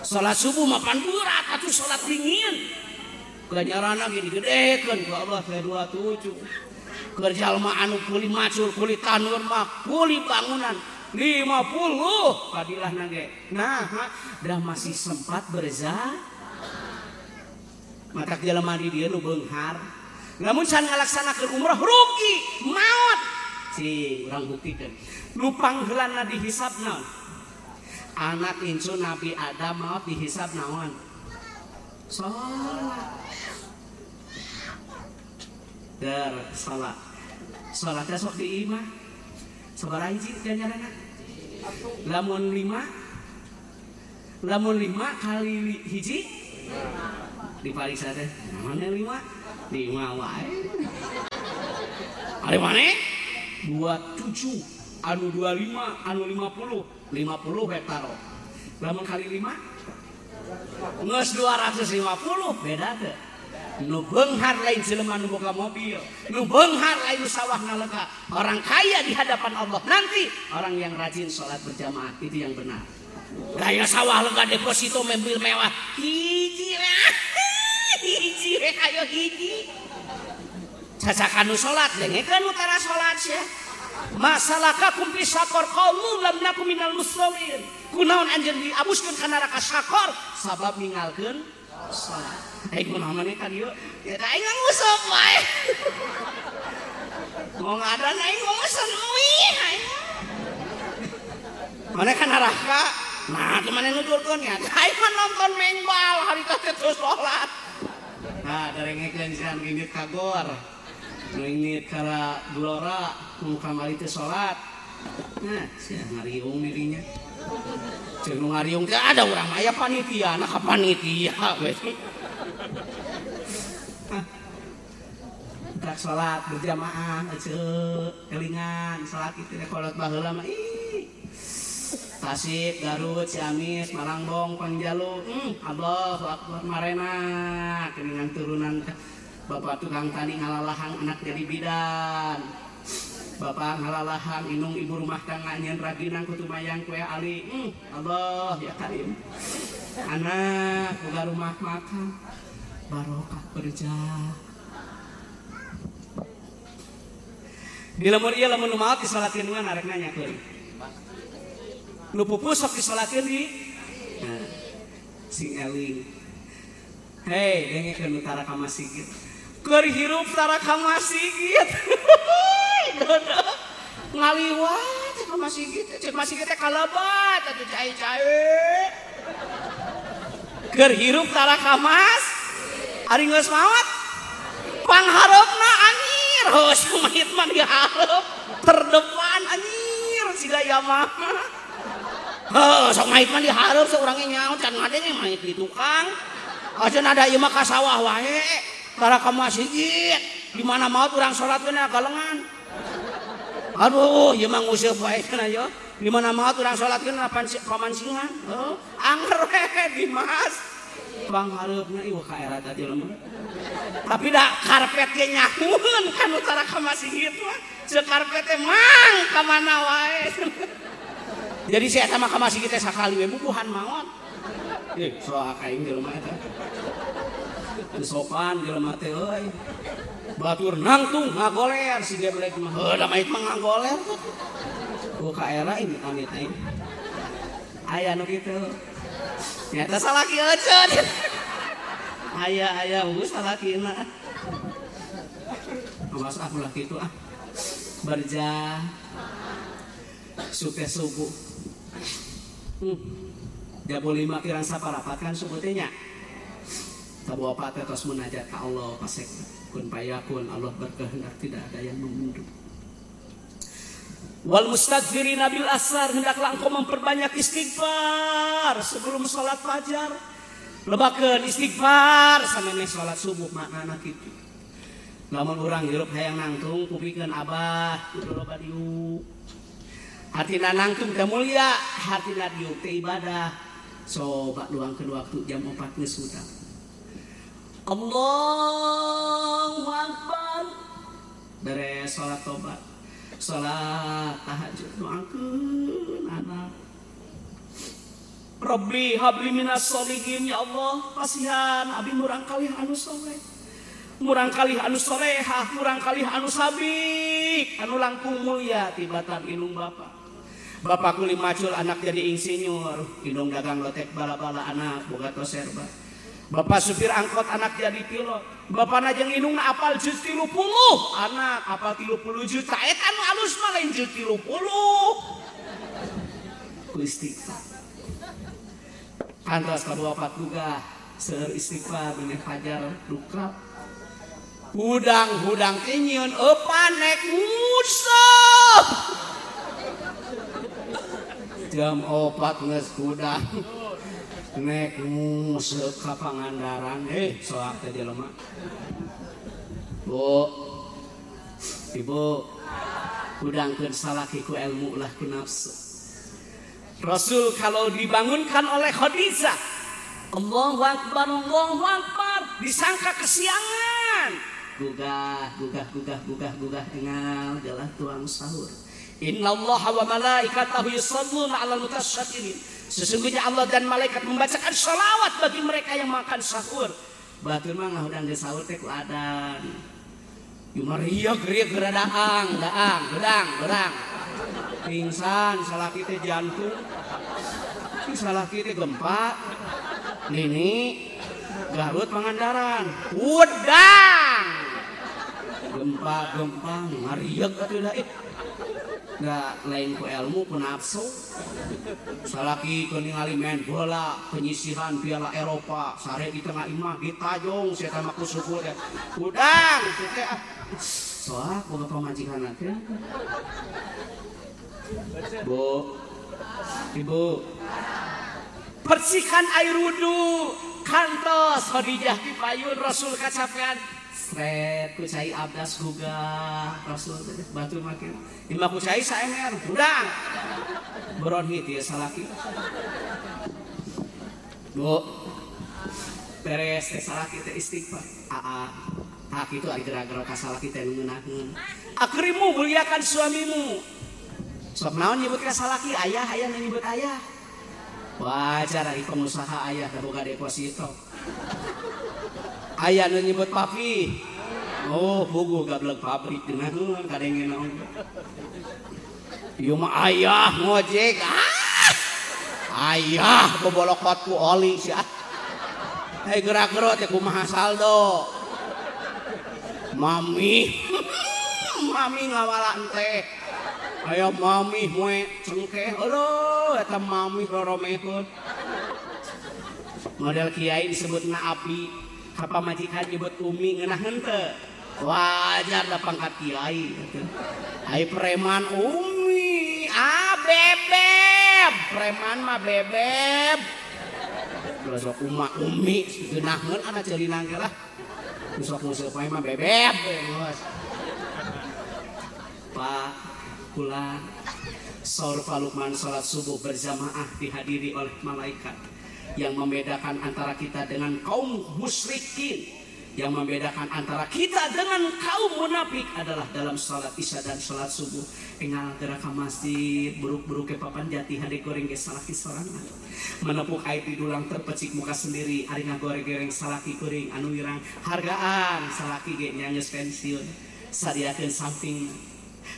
Salat subuh mapan burat atuh salat dingin. Ganjaran lagi digedekeun ku Allah teh 27. Kerja anu kuli macul kuli tanur mah kuli bangunan 50 padilah nage. Nah, dah masih sempat berza. Mata jelema di dia nu beunghar. Lamun can ngalaksanakeun umrah rugi, maut. Si urang buktikeun. Nu pangheulana dihisab naon? Anak incu Nabi Adam maut dihisab naon? Salat. Der salat. Salatnya sok diimah sabaraha hiji ganjaranna lamun lima lamun lima kali li- hiji dipariksa teh namanya lima lima wae Ari mana? Dua tujuh, anu dua lima, anu lima puluh, lima puluh hektar. Lamun kali lima, nges dua ratus lima puluh, beda tuh. Nu beunghar lain jelema nu boga mobil, nu beunghar lain sawah nalega. Orang kaya di hadapan Allah nanti orang yang rajin sholat berjamaah itu yang benar. Gaya sawah lega deposito mobil mewah, hiji hiji we ayo hiji. Cacakanu salat dengekeun utara salat sia. Masalakakum fi sakor qaulu lam nakum minal muslimin. Kunaon anjeun diabuskeun ka neraka sakor sabab ninggalkeun salat. Eh kunaon maneh kan? Ya da aing ngusop wae. Mau ngadan aing mau mesen aing. Mana kan neraka? Nah, gimana nujurkeun ya? Aing mah nonton mengbal hari teh terus salat. nah darengekeun jiran gigit kagor gigit kara gelora nu kamari teh salat nah sia ngariung dirinya. Ceuk ngariung teh ada urang aya panitia nah ka panitia we. Tak salat berjamaah ceuk kelingan salat itu kolot baheula mah ih. Tasik, Garut, Ciamis, Malangbong, Pangjalu, hmm, Allahu Akbar marena keningan turunan Bapak tukang tani ngalalahang anak jadi bidan. Bapak ngalalahang inung ibu rumah tangga nyen raginang kutu mayang kue ali. Hmm, Allah ya karim. Anak boga rumah makan. Barokah kerja. Di lemur iya lemur nu maot disolatin mah narek nanya. Nu pupus sok disolatin di nah, sing eling. Hei, dengekeun utara ka masjid. Keur hirup tara ka masjid. Dodo. Ngaliwat cek ka masjid, cek masjid teh kalabat atuh cai-cai. Keur hirup tara ka mas. Ari geus maot. Pangharepna anjir, hos mayit mah terdepan anjir siga Yamaha. Mah sok mahit mah diharap seorang nyaun kan main di tukang. Aja ada imah kasawah wae para ke masjid. Di mana mau orang sholat kena galengan aduh ieu mah nguseup wae kana yo. Di mana mau orang sholat kena pamancingan. Heuh anger we dimas bang hareupna ieu ka era tadi mah. Tapi da karpet ge nyahuun kan utara ka masjid mah. Sekarpet emang ka mana wae. Jadi saya sama ka masjid teh sakali we bubuhan maot. Eh, soal kain jelema eta. Sopan jelema teh euy. Batur nangtung ngagoler si geblek mah. Heuh, da mah ngagoler. Ku ka era ini pamit aing. Aya nu kitu. Nyata salaki euceun. Aya aya geus salakina. Awas ah ulah kitu ah. Berja suke subuh. Hmm. Jabo lima kirang saparapat kan sebutnya. Tabu apa teh tos munajat ka Allah pasek kun payakun Allah berkehendak tidak ada yang memundur. Wal mustaghfirina bil asar hendaklah engkau memperbanyak istighfar sebelum sholat fajar. Lebakeun istighfar sampai sholat subuh maknana kitu. Lamun urang hirup hayang nangtung kupikeun abah kudu loba diuk. Hatina nangtung teh mulia, hatina diuk teh ibadah. Coba luangkeun waktu jam 4 geus sudah. Allahu Akbar. Beres sholat tobat. Sholat tahajud doakeun anak. Rabbi habli minas solihin ya Allah kasihan abi murang kali anu soleh murang kali anu solehah murang kali anu sabik anu langkung mulia tibatan ilung bapak Bapak kuli macul anak jadi insinyur Indung dagang lotek bala-bala anak boga toserba Bapak supir angkot anak jadi pilot Bapak najeng indung na apal jus puluh. Anak apal tilu puluh juta. Et anu alus mah lain jus tilu puluh. Ku istighfar. Kantos kedua opat juga Seur istighfar Bini fajar duka Hudang-hudang tinyiun Epan nek musab jam opat nges kuda nek musik ka Pangandaran. Eh soak teh jelema Bu. Ibu. Udangkeun salaki ku ilmu lah ku nafsu. Rasul kalau dibangunkan oleh Khadijah. Allahu Akbar Allahu Akbar. Disangka kesiangan. Gugah gugah gugah gugah gugah. Tinggal jalan tuang sahur Inna Allah wa malaikatahu yusalluna ala mutasyakirin Sesungguhnya Allah dan malaikat membacakan salawat bagi mereka yang makan sahur. Batur mah ngahudang di sahur teh ku adan. Yumaria geria geradaang, daang, gedang, gedang. Pingsan, salah kita jantung. Salah kita gempa. Nini, Garut Pangandaran. Udang. Gempa, gempa, ngariak atuh da nggak lain ku ilmu ku nafsu. Salaki ku ningali main bola penyisihan piala Eropa sare di tengah imah ditajong saya sama ku suku ya. Udang! Soal boga pamajikan teh bu. Ibu. Bersihkan air wudhu kantos Khadijah dipayun Rasul kacapean Sret ku cai abdas gugah Rasul batu makin. Lima ku cai saemer udang. Beronhit ya salaki Bu. Beres teh salaki teh istighfar. Aa hak itu ari gerak-gerak ka salaki teh ngeunaheun akrimu muliakan suamimu. Sok naon nyebut ka salaki ayah ayah nyebut ayah. Wajar ari pengusaha ayah boga deposito aya nu nyebut papi oh bugu gablek pabrik cenah kadenge naon ieu mah ayah ngojek. Ah! Ayah bobolok batu oli sia. Hei gerak-gerak teh kumaha saldo? Mami. Mami ngawala teh. Aya mami moe cengkeh. Aduh eta mami roromehun model kiai disebutna api apa majikan nyebut umi ngenah hente wajar da pangkat kiai ai preman umi ah bebeb. Preman mah bebeb. Sok uma umi geunahkeun ada celinang ge lah. Sok musuh pae mah bebeb. Pak kula Saur Palukman salat subuh berjamaah dihadiri oleh malaikat yang membedakan antara kita dengan kaum musyrikin. Yang membedakan antara kita dengan kaum munafik adalah dalam salat isya dan salat subuh. Engal gerak masjid buruk-buruk ke papan jati hari goreng ke salaki sorangan menepuk air di dulang terpecik muka sendiri ari ngagoreng-goreng salaki goreng anu wirang hargaan salaki ge nyanyes pensiun. Sadiakeun samping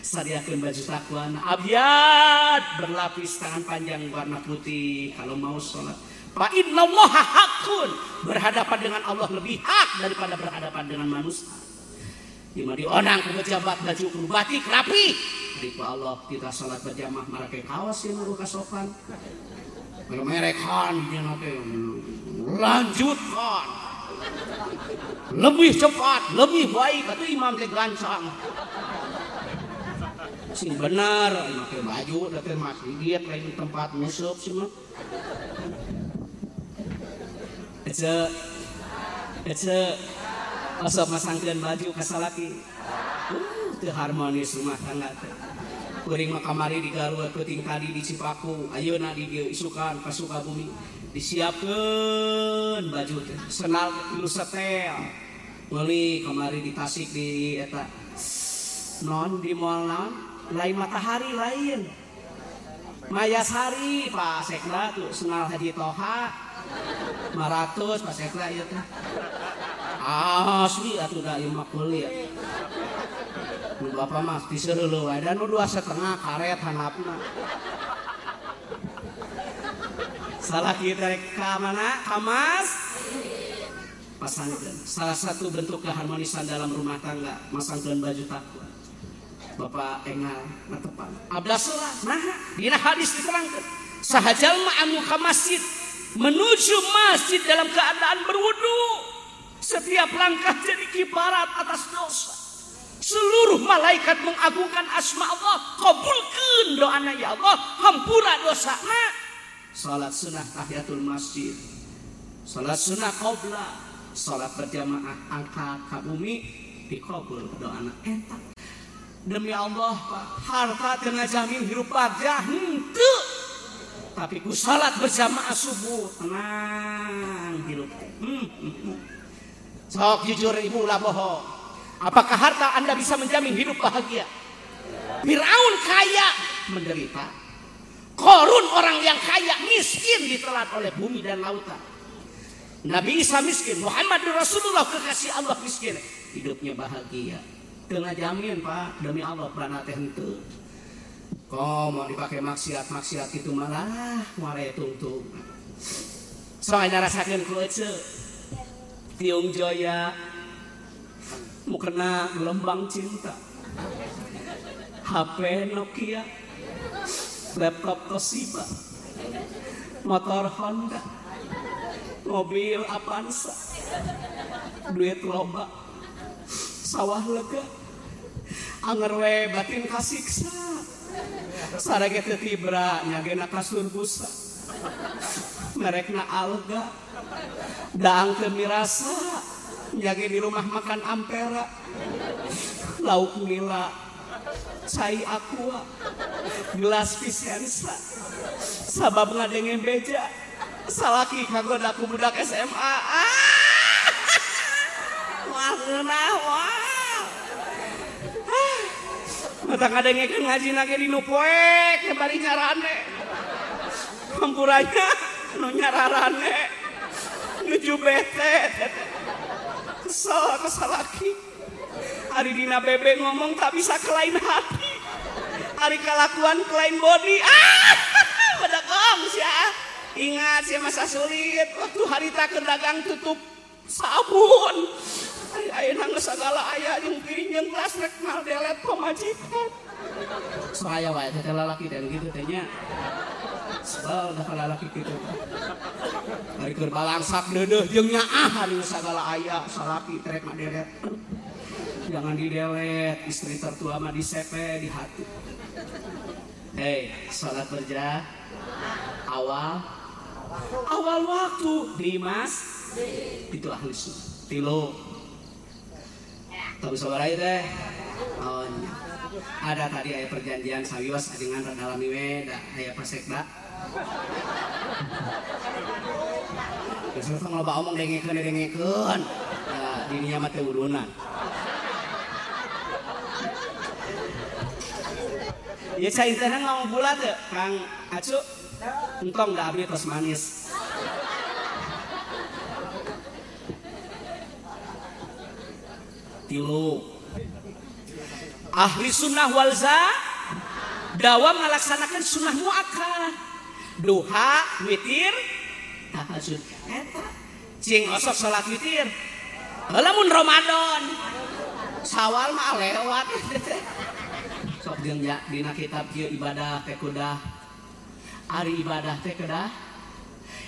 sadiakeun baju takwan abyad berlapis tangan panjang warna putih. Kalau mau sholat Fa hakun berhadapan dengan Allah lebih hak daripada berhadapan dengan manusia. Di mana pejabat baju batik rapi. Di Allah kita salat berjamaah marake kawas yang nu kasopan. Merekan dia lanjutkan. Lebih cepat, lebih baik itu imam teh gancang. Benar, pakai baju, datang masih lain tempat musuh mah. Ece Ece Osok masangkeun baju ka salaki uh, teu harmonis rumah tangga. Teh kuring mah di Garut peuting tadi di Cipaku. Ayeuna di dieu isukan ka Sukabumi disiapkeun baju teh senal lu setel. Meuli kamari di Tasik di eta. Non di moal naon? Lain matahari lain. Mayasari Pak Sekda tuh senal Haji Toha 500 pas Sekda ieu teh. Asli atuh da ieu mah kuliah nu bapak mah diseureuleuh wae. Dan nu dua setengah karet handapna salah kita ka mana kamas pasangkeun salah satu bentuk keharmonisan dalam rumah tangga masangkeun baju takwa. Bapak engal ngatepan abdas salat nah dina hadis diterangkeun sahajal ma anu ka masjid menuju masjid dalam keadaan berwudu. Setiap langkah jadi kibarat atas dosa. Seluruh malaikat mengagungkan asma Allah. Kabulkan doa ya Allah. Hampura dosa. Salat sunnah tahiyatul masjid. Salat sunnah qobla salat berjamaah angkat ke bumi. Dikabul doa eta demi Allah harta tengah jamin hirup bagja henteu tapi ku salat berjamaah subuh tenang hirup hmm, hmm, hmm. sok jujur ibu lah bohong Apakah harta Anda bisa menjamin hidup bahagia? Fir'aun kaya menderita. Korun orang yang kaya miskin ditelan oleh bumi dan lautan. Nabi Isa miskin, Muhammad Rasulullah kekasih Allah miskin. Hidupnya bahagia. Tengah jamin Pak, demi Allah prana teh. Kau mau dipakai maksiat-maksiat itu malah muara tungtung. Soalnya rasakan ku Tiung Joya. Mau kena gelombang cinta. HP Nokia. Laptop Toshiba. Motor Honda. Mobil Avanza. Duit loba. Sawah lega. Anger we batin kasiksa sarage teu tibra nyagena kasur busa. Merekna alga. Daang teu mirasa. Jaga di rumah makan ampera. Lauk nila cai aqua. Gelas pisensa. Sabab ngadengin beja. Salaki kagoda ku budak SMA ah! Wah wah kadang-kadang ngaji nage di poek kembali nyarane. Pempurannya nu nyararane. Nuju bete. Kesel kesel lagi. Hari dina bebek ngomong tak bisa kelain hati. Hari kelakuan kelain body. Ah pada kongs ya ingat sih masa sulit. Waktu hari tak kedagang tutup sabun. Nang segala ayah yang kelas rek delet pemajikan saya wae teh lalaki dan gitu tehnya sebal dah lalaki gitu. Hari keur balangsak deudeuh jeung nyaah hari segala ayah salaki trek mah deret jangan didelet istri tertua mah disepe di hati. Hei, salat berjah awal. Awal waktu di mas itu ahli sunnah. Tilu tahu sabarai teh oh, iya. ada tadi ayah perjanjian sawiwas dengan dalam iwe da ayah persekda Terus kalau bawa omong dengekeun dengekeun ya dininya mah teh urunan Ya cai teh ngomong bulat ya Kang Acu. Entong da abdi tos manis tilu. Ahli sunnah walza dawa melaksanakan sunnah muakkad. Duha witir tahajud. Cing osok salat witir. Lamun Ramadan. Sawal mah lewat. Sok jeung ya dina kitab kieu ibadah teh kudah ari ibadah teh kedah.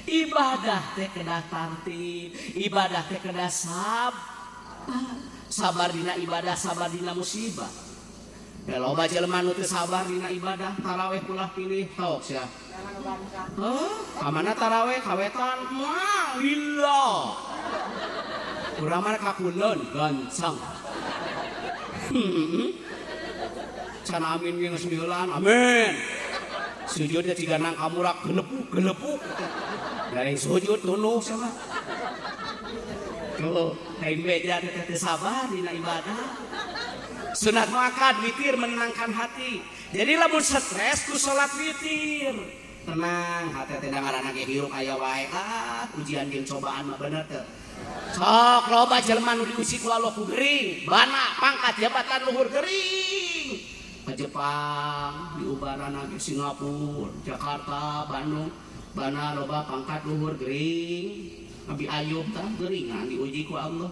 Ibadah teh kedah tartib. Ibadah teh kedah sab sabar dina ibadah sabar dina musibah. Ya loba jelema nu teu sabar dina ibadah taraweh pulah pilih tau sia. Oh kamana taraweh? Kawetan. Mah lillah urang mah kakulon gancang. Can amin yang sembilan amin. Sujudnya tiga nang kamurak gelepuk gelepuk dari sujud tunuh sama Tuh, kain beja tete sabar dina ibadah. Sunat muakad witir menenangkan hati. Jadi lamun stres ku salat witir. Tenang, hati teh ngaranna ge hirup aya wae. Ah, ujian jeung cobaan mah bener teu. Sok loba jelema nu diuji ku Allah gering, bana pangkat jabatan luhur gering. Ke Jepang, di Ubarana ge Singapura, Jakarta, Bandung, bana loba pangkat luhur gering. Nabi Ayub tah geringan diuji ku Allah.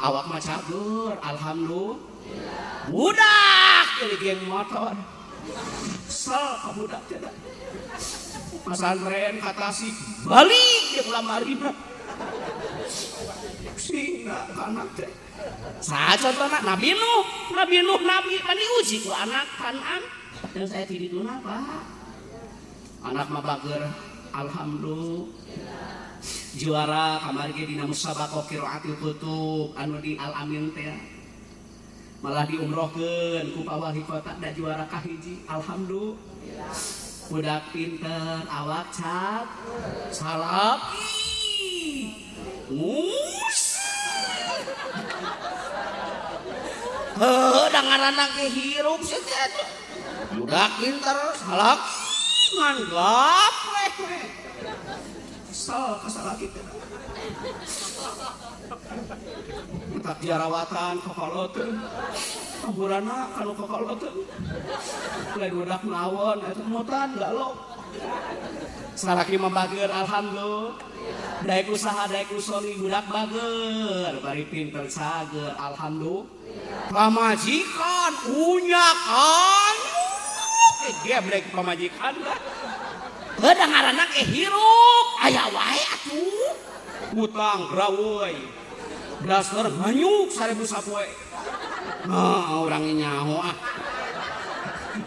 Awak mah cager, alhamdulillah. Budak jadi geng motor. Sel ka budak tidak. Pesantren kata si balik dia pulang marina. singa anak teh Saha contohna Nabi Nuh Nabi Nuh Nabi kan diuji ku anak kanan dan saya tidak tuna pak anak mah bager alhamdulillah juara kamarnya di musabaqah qiraatul kutub anu di al amin teh. Malah diumrohkeun ku pawahi kota da juara kahiji alhamdulillah. Budak pinter awak cat salap mus heuh da ngaranna ge hirup budak pinter salap ngan gaplek kesal kesal kita tak jarawatan kokoloteun kuburana kalau kokoloteun lain budak nawon eta mutan lo. Salaki membager alhamdulillah. Daek usaha daek usoli budak bager. Bari pinter sager alhamdulillah. Pamajikan unyakan eh geblek pamajikan Hedang ngaranna eh hirup aya wae atuh. Utang grawoi. Blaster banyuk sarebu sapoe. Nah, orang nyaho ah.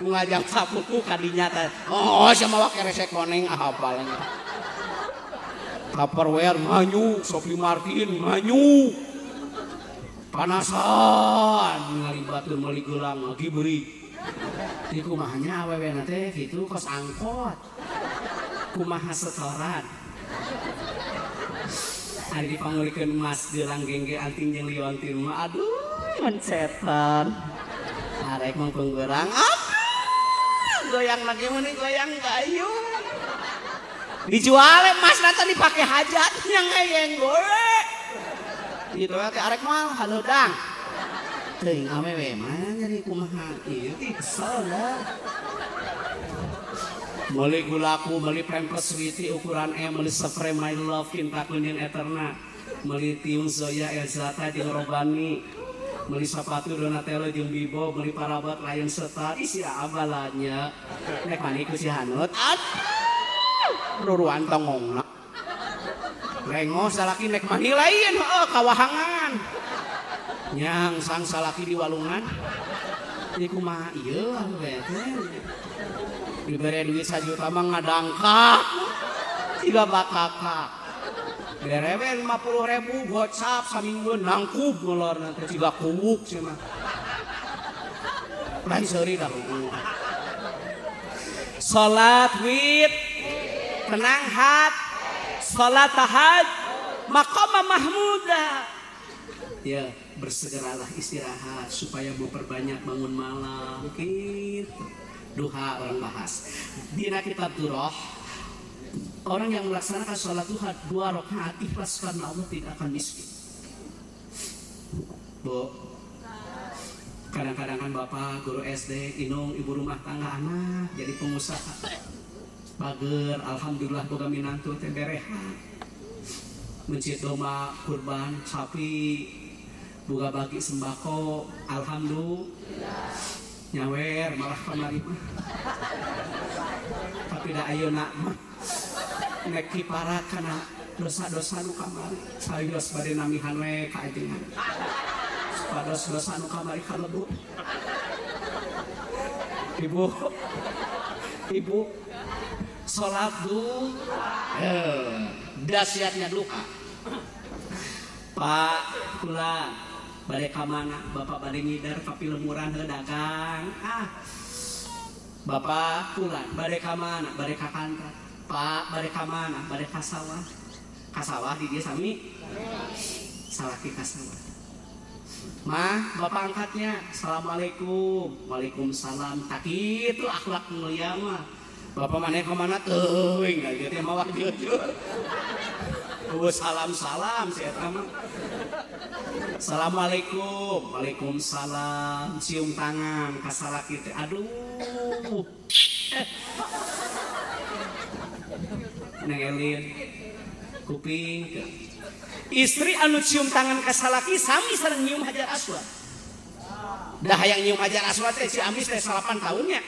Ngajak sapuku kadinya teh. Oh, sama wae resek koneng ah apalnya. Tupperware manyuk, Sophie Martin manyuk. Panasan ngalibatkeun meuli gelang lagi beri. Di kumahnya awewe teh gitu kos angkot. Kumaha setoran? Hari dipanggulkan emas gelang gengge anting jeung liontin mah aduh mencetan arek mah penggerang apa goyang lagi mana goyang gayu. Dijual emas nanti dipakai hajat yang ngeyeng gue gitu arek mah halo dang. Ting awewe mah nyari kumaha? Ieu beli gulaku meli pempes witi ukuran e, M meli spray my love cinta kunin eterna. Beli tiung zoya elzata jeung robani. Beli sepatu donatello jeung bibo meli parabat lain serta isi abalanya. Nek paniku si hanut. Ruruan tongongna. Lengos salaki nek mani lain oh kawahangan. Nyang sang salaki di walungan. Ini kumaha iya diberi duit sajuta mah ngadangkak. Tiga bakaka berewe lima puluh ribu gocap saminggu nangkub ngelor nanti tiga kubuk mah. Lain seri dah Salat wit tenang hat salat tahad maqama mahmuda ya bersegeralah istirahat supaya memperbanyak bangun malam. Gitu. Duha orang bahas. Dina kitab durah orang yang melaksanakan sholat duha dua rakaat ikhlas karena Allah tidak akan miskin. Bu kadang-kadang kan bapak guru SD inung ibu rumah tangga anak jadi pengusaha. Bager alhamdulillah boga minantu teh berehat. Mencit domba kurban sapi buka bagi sembako alhamdulillah. Nyawer malah kamari mah tapi dah ayo nak mah. Nek kiparat kana dosa-dosa nu kamari salios bade namihan we ka ajengan pados dosa nu kamari kalebu ibu. Ibu. Salat dulu eh, dahsyatnya duka. Pak kula bade kamana Bapak bade ngidar tapi lemuran dagang. Ah Bapak kula bade kamana bade ka kantor Pak bade kamana bade ka sawah ka sawah di dia sami. Salaki ka sawah Mah, bapak angkatnya, assalamualaikum, waalaikumsalam. Tak itu akhlak mulia mah. Bapak mana ke mana tuh, nggak gitu ya mawar jujur. Salam salam saya tamu. Assalamualaikum, waalaikumsalam. Cium tangan, kasalah kita. Aduh. Neng Elin, kuping. Istri anu cium tangan kasalaki sami sareng nyium hajar aswad. Dah yang nyium hajar aswad teh si Amis teh 8 tahunnya.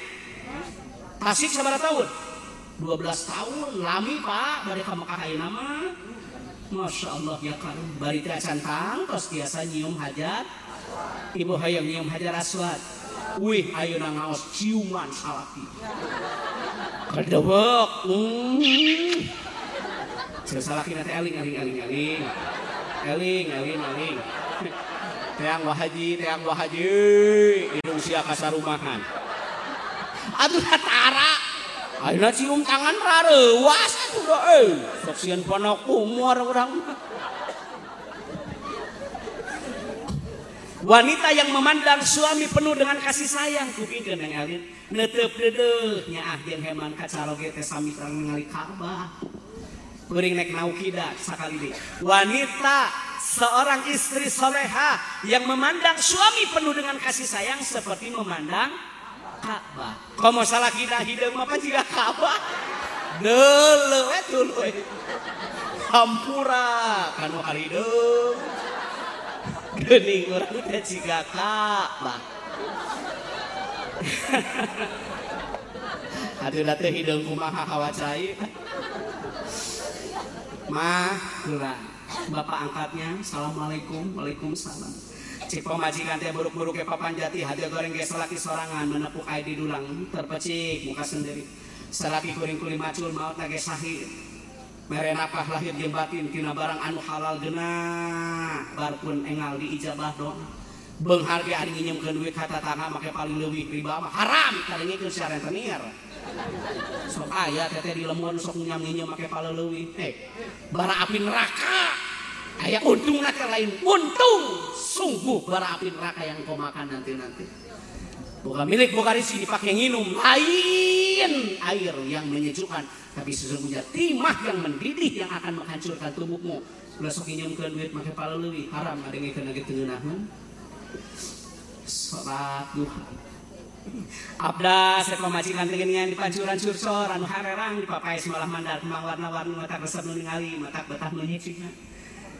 Tasik sabaraha tahun? 12 tahun lami Pak bari ka Mekah ayeuna mah. Masya Allah ya kan bari teh acan tangtos biasa nyium hajat ibu hayang nyium hajar aswad. Wih ayeuna ngaos ciuman salaki kedewek hmm. salaki nanti eling eling eling eling. Eling eling eling. Teang wahaji teang wahaji. Hidung sia kasarumahan aduh tara Ayeuna cium tangan rarewas atuh da euy sok sieun ponok umur urang Wanita yang memandang suami penuh dengan kasih sayang kupikeun yang alin neuteup deudeuh nya ah jeung heman kacaroge teh sami terang ningali Ka'bah. Kuring nek naukida sakali deui. Wanita seorang istri soleha yang memandang suami penuh dengan kasih sayang seperti memandang Ka'bah. Komo salah kita hidup apa jika Ka'bah? Dele we tuluy. Hampura kanu harideung. Geuning urang teh jiga Ka'bah. Aduh teh hideung kumaha kawacai. Mah, kurang. Bapak angkatnya, Assalamualaikum, Waalaikumsalam. Cik pemajikan teh buruk-buruk ke papan jati hati goreng ge salaki sorangan menepuk air di dulang terpecik muka sendiri. Salaki kuring kuring macul maut nage sahih mere napah lahir jeung batin tina barang anu halal genah barpun engal di ijabah doa beungharge ari nginyeumkeun duit kata tangga make paling leuwih riba mah haram kadengikeun si rentenir. Sok aya teteh di lemon sok nyam nginyeum make paleuleui eh bara api neraka Ayah untung nanti lain. Untung sungguh bara api neraka yang kau makan nanti nanti bukan milik bukan isi dipakai minum lain air yang menyejukkan. Tapi sesungguhnya timah yang mendidih yang akan menghancurkan tubuhmu. Besok nyiumkeun duit make paleuleui haram ada yang kena gitu ngeunaheun salat duha. Abda set pemajikan dengan di pancuran anu harerang di papai semalah mandar warna-warni mata resep nu mata betah nu nyicikna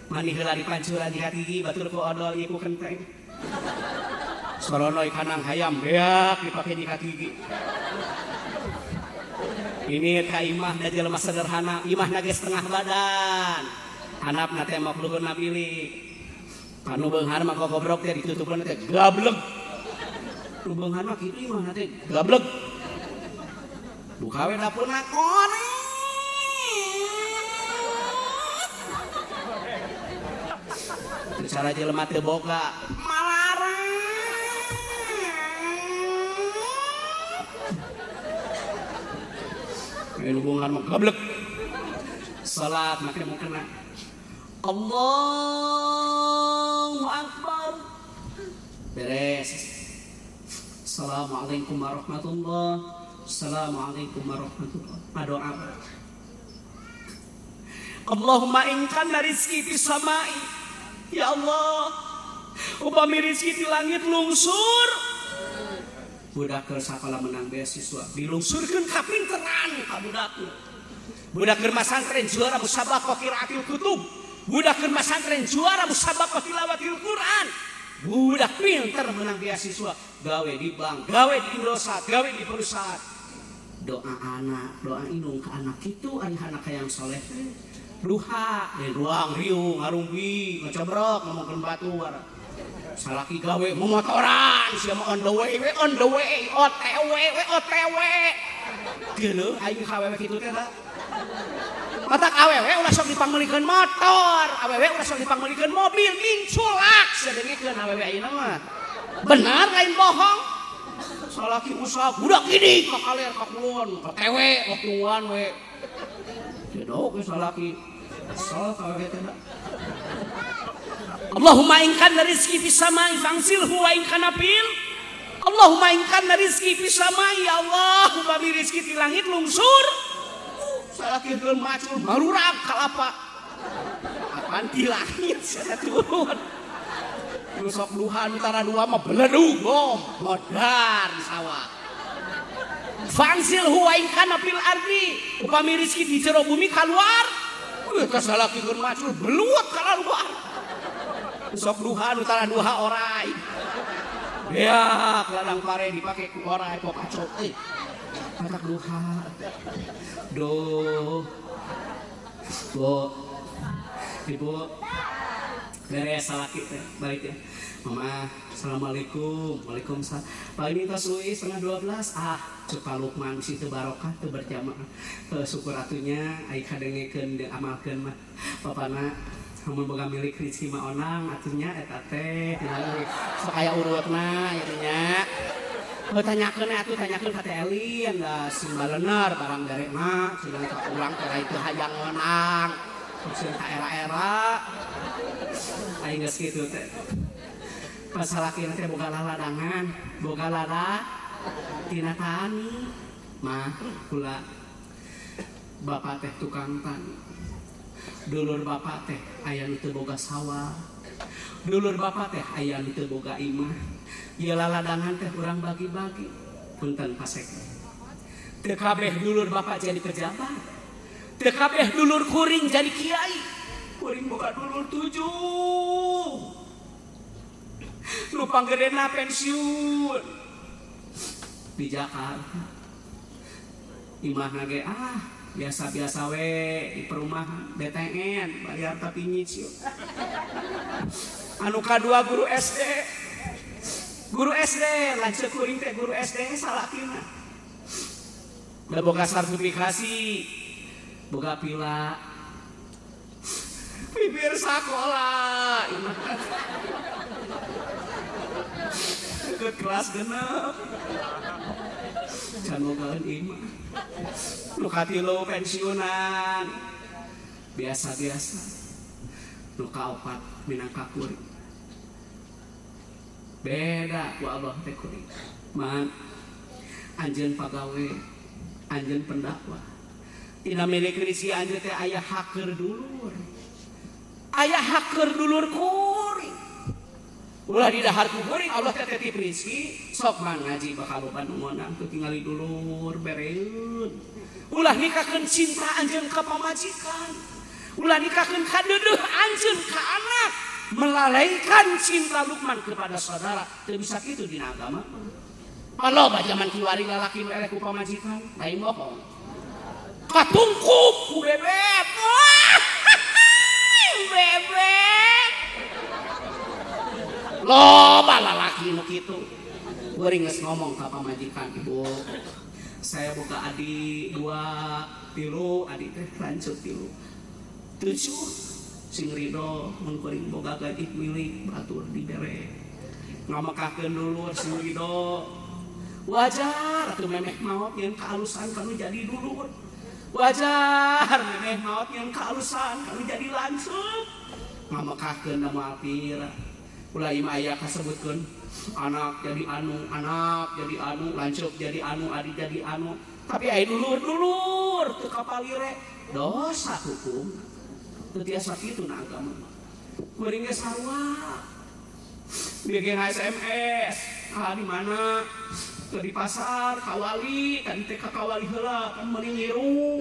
mani heula di pancuran di gigi batur ku odol iku kenteng. Soronoy kanang hayam beak dipake di gigi ini ka imah da jelema sederhana imah nage setengah badan. Hanap na teh mah luhur nabili anu beunghar mah goblok teh ditutupkeun teh gablek. Nu beunghar mah kitu imah teh gablek. Buka we dapurna korek cara jelema teu boga. Malarang. Ini hubungan mah gablek salat make mau kena. Allahu Akbar. Beres. Assalamualaikum warahmatullah. Assalamualaikum warahmatullah. Doa Allahumma inkan rizki fis samai Ya Allah. Upami rizki di langit lungsur. Budak ke sakala menang beasiswa. Dilungsurkeun ka pinteran ka budakna budak keur masantren juara musabaqah qiraatil kutub. Budak keur masantren juara musabaqah tilawatil Quran. Budak pinter menang beasiswa. Gawe di bank gawe di Indosat gawe di perusahaan. Doa anak doa indung ke anak itu ari anak yang soleh duha ruang eh, riu ngarumbi ngecobrok ngomongkan batu salaki gawe memotoran siapa on the way we on the way otw we otw gila ayo kawewe gitu teh Matak awewe ulah sok dipanggulikeun motor, awewe ulah sok dipanggulikeun mobil, minculak sadengikeun awewe ayeuna mah. Benar lain bohong. Salaki usah budak gini ka kakulon ka kulon, ka tewe, ka we. Salaki Allahumma in kana rizki fis samai fangsilhu wa in kana fil Allahumma in kana rizki fis samai ya Allah upami rizki di langit lungsur. Salakikeun macul marurag kalapa apaan di langit saya turun. Lu sok duha antara dua mah beledug bom modar sawah. Fangsil huwa in kana fil ardi. Upami rizki di jero bumi keluar Wih, kasalakikeun macul beluat ka luar sok duha utara duha orai. Ya ladang pare dipakai ku orai kok kacau eh. Matak duha. Do. Do Ibu. Beres salaki balik ya. Mama Assalamualaikum. Waalaikumsalam. Pak ini tas lui setengah 12 ah Coba Lukman situ barokah tuh berjamaah. Ke syukur atunya Aik kadengekeun de amalkeun mah. Papana Namun boga milik rezeki mah onang atunya eta teh tinggal sok aya urutna atunya Oh, tanyakan ya tuh tanyakan kata Elin dah sing balener barang dari mak sudah tak ulang kira itu hayang menang. Sing tak era-era. Aing geus kitu teh pas salaki teh boga laladangan boga lada tina tani. Mah kula bapak teh tukang tani. Dulur bapak teh aya nu teu boga sawah dulur bapak teh aya nu teu boga imah. Ieu laladangan teh kurang bagi-bagi. Punten pasek. Teu kabeh dulur bapak jadi pejabat. Teu kabeh dulur kuring jadi kiai. Kuring boga dulur tujuh nu panggedena pensiun. Di Jakarta. Imah nage ah biasa-biasa we di perumahan. BTN bayar tapi nyicil. Anu kadua guru SD guru SD lanjut kuring teh guru SD salakina udah boga sertifikasi. Boga pila. Bibir sekolah ke kelas genep. Can logaan ima lu hati lo pensiunan. Biasa-biasa. Lu kaopat minangkakur beda ku Allah teh kuring. Man anjeun pagawe anjeun pendakwah tina milik risi anjeun teh aya haker dulur. Aya haker dulur kuring. Ulah di dahar Allah teh rezeki sok man ngaji bakal loba nu meunang teu tingali dulur bereun. Ulah nikahkeun cinta anjeun ka pamajikan. Ulah nikahkeun ka deudeuh ka anak. Melalaikan cinta Lukman kepada saudara tidak bisa gitu di agama. Kalau zaman kiwari lalaki meleleh ku pamajikan lain bohong. Katungkup ku bebek. Bebek loba lalaki nu kitu. Geus ngomong ka pamajikan ibu saya buka adik dua tilu. Adik teh lanjut tilu. Tujuh sing kuring boga gaji milik batur dibere ngamekakeun dulur sing Ridho wajar atuh memeh maot yang kealusan kanu jadi dulur. Wajar memeh maot yang kealusan kanu jadi langsung ngamekakeun nama ima aya kasebutkeun anak jadi anu anak jadi anu lancuk jadi anu adi jadi anu. Tapi aya dulur teu kapalire. Dosa hukum. Tiasa gitu na agama. Geus sarua. Bikin SMS ah di mana? Ke di pasar kawali. Kan teh ka kawali heula kan ngiru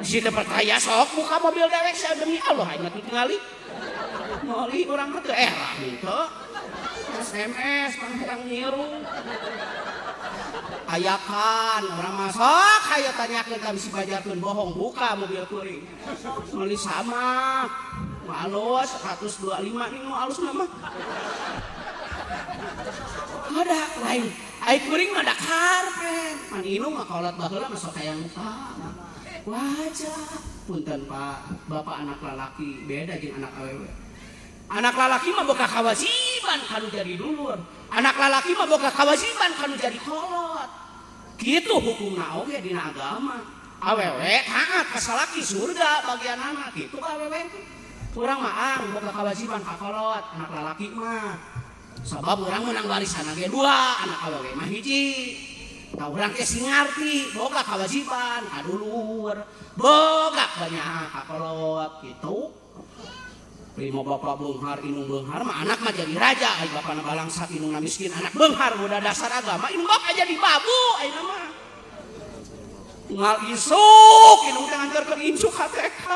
Situ percaya sok buka mobil dewek saya demi Allah. Hanya tuh tingali meuli urang mah teu erah gitu SMS kan hedang ngiru ayakan orang masuk. Ayo tanyakan kami si bajarkan bohong. Buka mobil kuring nulis sama. Halus 125 ini mau halus nama. Ada lain. Ai kuring ada karpet. Man inu mah kolot baheula masuk kayak muka wajah. Punten pak. Bapak anak lalaki beda jeung anak awewe anak lalaki mah boga kawajiban kanu jadi dulur. Anak lalaki mah boga kawajiban kanu jadi kolot. Gitu hukum oge dina agama. Awewe taat kasalaki surga bagian anak gitu awewe. Kurang mah ah, ang boga kawajiban ka kolot anak lalaki mah. Sebab orang menang warisan ge dua anak awewe mah hiji. Nah, orang teh sing ngarti boga kawajiban ka dulur boga banyak ka kolot gitu. Rima bapak Benghar inung Benghar mah anak mah jadi raja. Ay bapak na balangsa inung na miskin anak Benghar. Udah dasar agama inung bapak jadi babu Ay nama ngal isuk inung teh ngajarkeun insuk HTK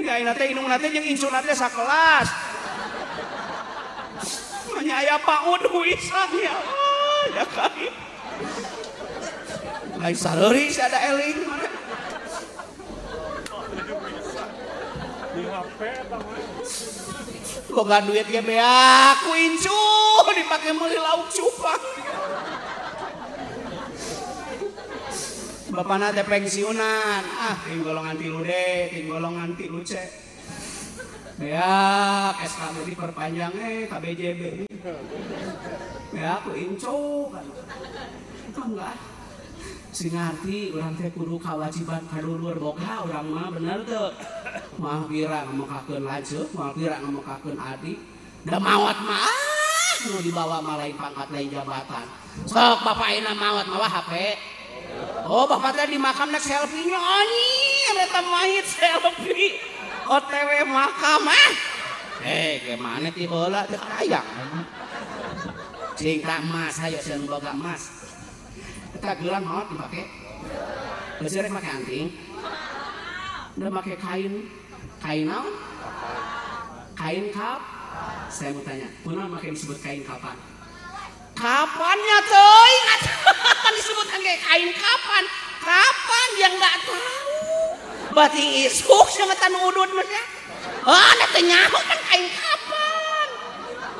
Gai nate inung nate jeung insuk nate sakelas. Manya aya paud huisan ya Allah ya kali Lain saleuris ada eling mana boga duit ge bea ku incu. Dipake meuli lauk cupang. Bapakna teh pensiunan. Ah ting golongan tilu deh ting golongan tilu cek. Ya SKB diperpanjang eh KBJB ya aku incu. Kan itu enggak si ngerti orang teh kudu kewajiban kadulur boga orang mah bener tuh mau pira ngemukakeun lanceuk mau pira ngemukakeun adik da mawat mah ah, nu dibawa mah lain pangkat lain jabatan sok bapak ina mawat mah HP Oh, bapak tadi makam nek selfie-nya anjing, eta mahit selfie. OTW makam ah. Eh, gimana ti bola teh kayang. Cing tak emas hayo sieun boga emas. Eta gelang dipake. Geus rek make anting. Udah make kain. Kain naon? Kain kap. Saya mau tanya, kunaon make disebut kain kapan? Kapannya tuh ingat kan disebut kain kapan. Kapan? Yang nggak tahu. Bating isuk sama tan udun ya oh ada tenyahu kan kain kapan.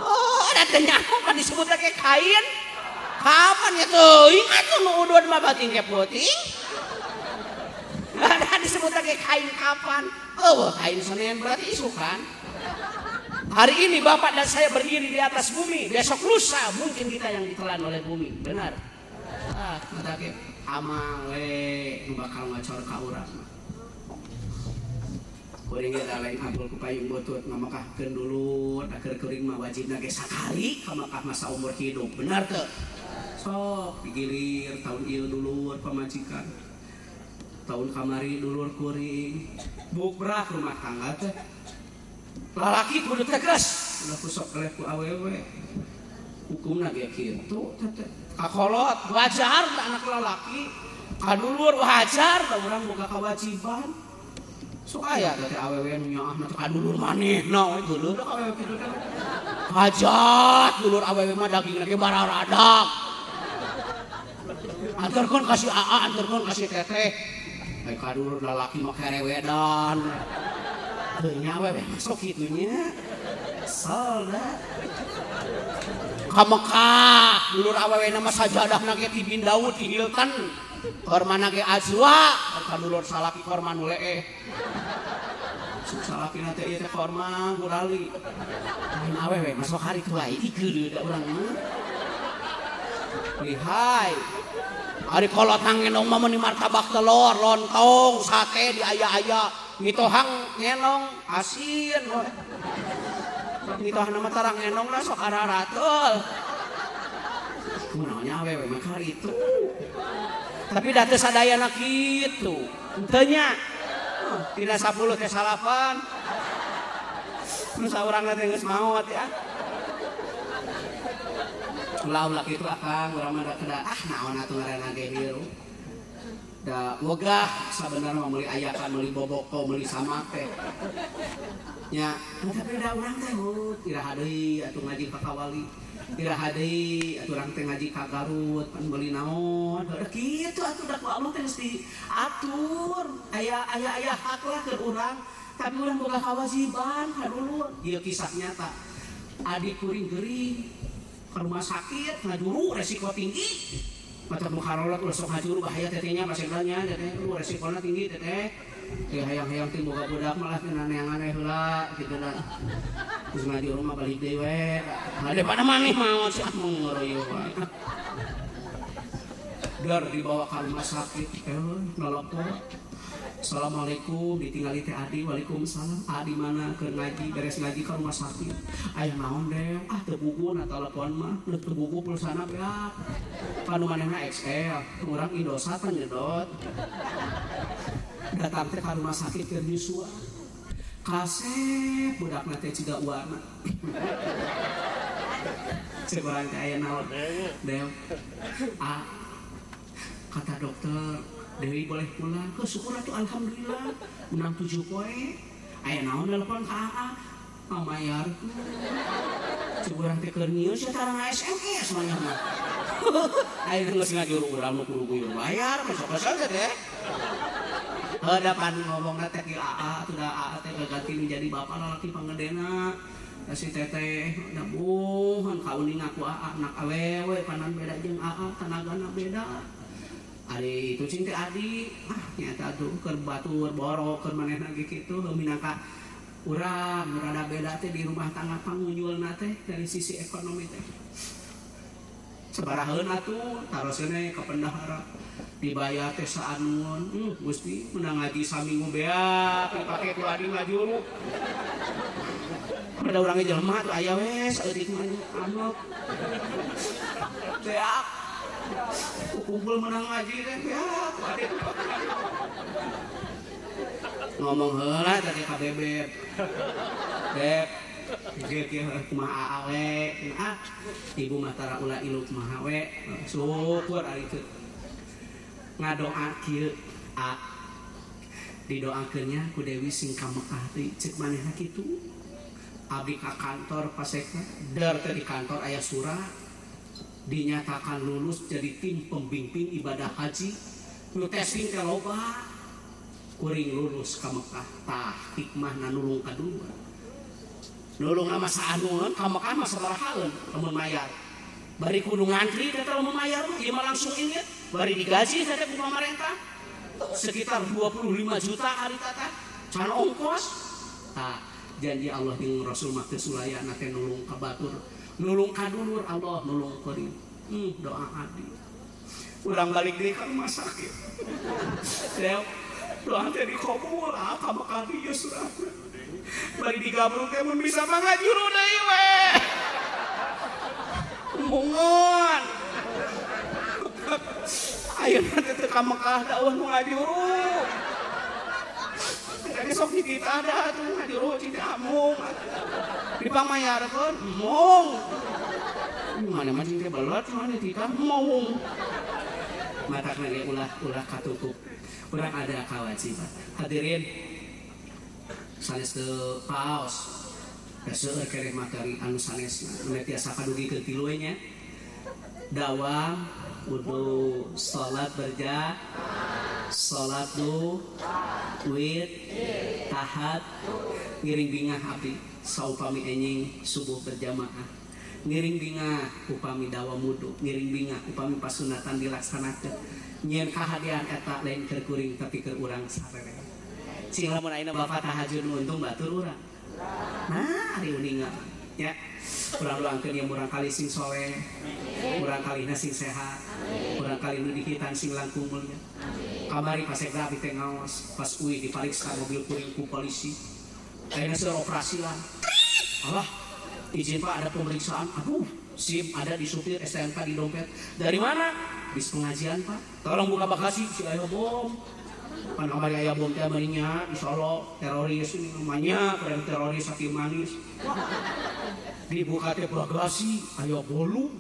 Oh ada tenyahu kan disebut kayak kain kapan ya tuh ingat tuh nu udun mah bating putih. Ada disebut kayak kain kapan oh kain senen berarti isuk kan Hari ini Bapak dan saya berdiri di atas bumi, besok lusa mungkin kita yang ditelan oleh bumi. Benar. Ah, ke amal we bakal ngacor ka urang. Kuring ge lain abul ku payung butut ngamakahkeun dulu, da keur kuring mah wajibna ge sakali kamakah masa umur hidup. Benar teu? Sok digilir tahun ieu dulur pamajikan. tahun kamari dulur kuring bubrah rumah tangga teh. Lalaki kudu tegas. Udah kusok kelep ku awewe. Hukumna ge kitu kakolot wajar anak lalaki. Kadulur wajar da urang boga kewajiban. Sok aya teh awewe nu nyaahna teh kadulur manehna we dulur awewe kitu hajat dulur awewe mah dagingna ge bararadak antarkan kasih AA antarkan kasih teteh Ay kadulur lalaki mah kerewedan nyawa masuk gitunya salah ka Mekah dulur awewe nama sajadah nage ti bin Daud di Hilton kormana ge Azwa ka dulur salaki korma nu lee salaki nanti ieu teh korma gurali lain masuk hari tua geuleuh da urang mah Hai Ari kalau tangenong mah meni martabak telur, lontong, sate di aya-aya. Mitohang ngenong asin. Mitohang nama tarang ngenong lah sok araratul. Munanya wewe mah itu. Tapi datu sadayana kitu. Tanya. Tidak Dina 10 salapan. Nusa saurangna teh geus maot ya. Ulah-ulah itu akang urang mah da ah naon atuh ngaranna ge hieu. Da wegah sabenerna meuli ayakan meuli boboko meuli sama teh. Nya, tapi da urang teh mut iraha deui atuh ngaji ka kawali. Iraha deui atuh urang teh ngaji Garut pan meuli naon. Da kitu atuh da ku Allah teh geus diatur. Aya aya aya hak lah ke urang. Tapi urang boga kewajiban ka dulu. Ieu kisah nyata. Adik kuring geuring ke rumah sakit ngajuru resiko tinggi. Mata mukharolot sok ngajuru bahaya tetehnya pasendanya teteh lu resikonya tinggi teteh. Ya hayang-hayang tim boga budak malah kena yang aneh heula gitu lah terus ngajuru mah balik dewe nah daripada maneh mau sih mengeroyo dar dibawa ke rumah sakit eh nolopor Assalamualaikum ditinggali teh Adi. Waalaikumsalam. Adi mana? Ke ngaji beres ngaji ke rumah sakit. Ayah naon deh? Ah tebuku na telepon mah. Lu tebuku pulsana ya panu manehna XL kurang Indosat kan nyedot. Datang teh ke rumah sakit ke Yusua. Kasep budak nate ciga uana seorang teh ayah naon deh. Ah kata dokter Dewi boleh pulang. Ke syukur atuh alhamdulillah. Menang tujuh poe aya naon telepon ka AA mamayar Ciburang teh keur ngieu sia tarang SMS mah. Mah aya geus ngajur urang nu kudu guyur bayar masuk ke sana teh. Hadapan ngomong teh di AA tuh dah AA teh ganti menjadi bapak laki pangedena. Si teteh udah buhan kauning aku AA anak awewe panan beda jeung AA tenagana beda Ari itu cinta adi ah nyata tuh ke batu borok ke mana lagi gitu minangka urang berada beda teh di rumah tangga pangunjul nate dari sisi ekonomi teh. Sebarahan atuh tarosene ke pendahara. Dibayar teh saanun hmm, gusti menang ngaji saminggu bea pakai ku adi ngajuru ada orangnya jelema tuh ayah wes eutik mah anok teak kumpul menang ngaji teh ya. Ngomong heula tadi ka bebek Beb, Jeki kumaha awe, ah, ibu matara ulah ilu kumaha awe, syukur ari itu Ngadoa kieu a. Didoakeunnya ku Dewi sing ka Mekah teh cek manehna kitu. Abdi ka kantor paseka, dar teh di kantor aya surat dinyatakan lulus jadi tim pembimbing ibadah haji. Nu testing teh loba. Kuring lulus ka Mekah. Tah hikmah nulung kadua nulung nama saanuan ka Mekah mah sabarahaeun lamun mayar bari kudu ngantri teh lamun mayar ieu mah langsung inget. Bari digaji teh ku pemerintah sekitar 25 juta hari tata can ongkos. Tah janji Allah jeung Rasul mah teu teh nulung ka batur nulung ka dulur Allah nulung kuring hmm, doa adi ulang balik deui ka rumah sakit. Deo, doa teh dikabul ah ka Mekah ieu suratna bari digabung teh mun bisa mah ngajuru deui we. Mungon ayeuna teh teu ka Mekah nu ngajuru Tadi sok di kita ada tuh ngajuru cinta amung dipangmayarkeun mung mana mah cinta balat mana tika mung mata kene ulah ulah katutup urang ada kewajiban. Hadirin sanes teu paos Keseueur kere materi anu sanesna nu tiasa kadugi ke tiluenya dawam wudu salat berja salat du wit tahat ngiring bingah abdi saupami enjing subuh berjamaah. Ngiring bingah upami dawa mudu. Ngiring bingah upami pasunatan dilaksanakan nyen kahadian eta lain keur kuring tapi keur urang sarere cing lamun ayeuna bapak tahajud untung batur urang. Nah hari uninga ya. Luangkeun yang murang kali sing soleh murang kali sing sehat murang kali nu dihitan sing langkung mulia kamari pas ekra abdi teh ngaos pas uwi dipariksa mobil kuring ku polisi. Ayeuna seueur operasi lah. Allah izin Pak ada pemeriksaan. Aduh SIM ada di supir STNK di dompet. Dari mana? Bis pengajian Pak. Tolong buka bagasi si ayo bom. Pan kamari aya bom teh marinya insyaallah teroris ini namanya. Keren teroris saking manis dibuka teh bagasi ayo bolu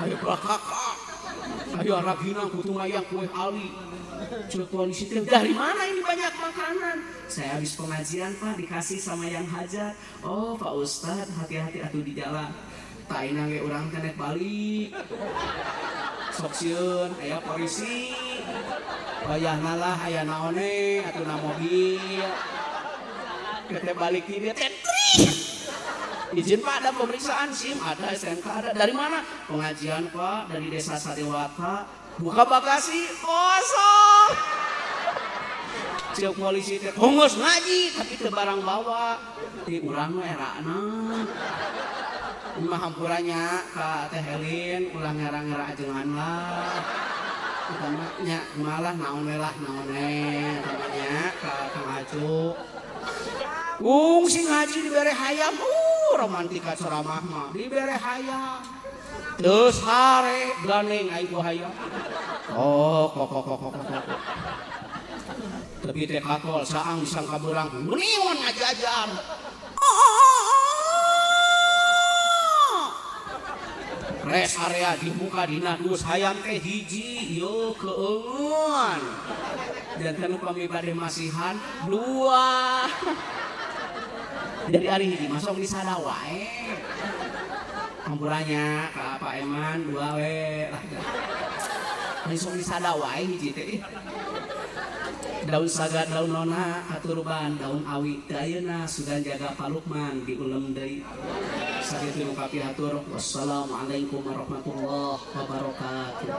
ayo bakaka ayo aragina kutu ayam kue ali. Cuk polisi teh dari mana ini banyak makanan? Saya habis pengajian pak dikasih sama yang hajat oh pak ustad hati-hati atuh di jalan. Tak ge orang tenek balik. Sok sieun aya polisi. Bayah nalah aya naone atau na mobil. Kita balik dia tentri izin pak ada pemeriksaan sim. Ada SNK ada. Dari mana? Pengajian pak dari desa Sadewata buka bagasi kosong. Cek polisi teh hongos ngaji tapi teu barang bawa. Di urang mah erana. Mah hampurannya ka Teh Helin ulah ngera-ngera ajengan lah. Utamanya malah naon lah naon namanya ka Kang Acu Ung sing ngaji dibere hayam. Uh romantika ceramah mah. Dibere hayam. Terus hare gandeng aing hayam. Oh kok kok kok kok kok. Tapi teh kakol saang sang kabeurang muniwan ngajajan res area dibuka dina dus hayam teh hiji yo keengan dan kan upami bade masihan. Dua jadi hari hiji masuk di sana wae. Ampurannya ke Pak Eman dua we. Langsung di sana wae daun saga daun nona aturban daun awi dayana sudah jaga palukman di ulem deui sakitu nu kapihatur wassalamualaikum warahmatullahi wabarakatuh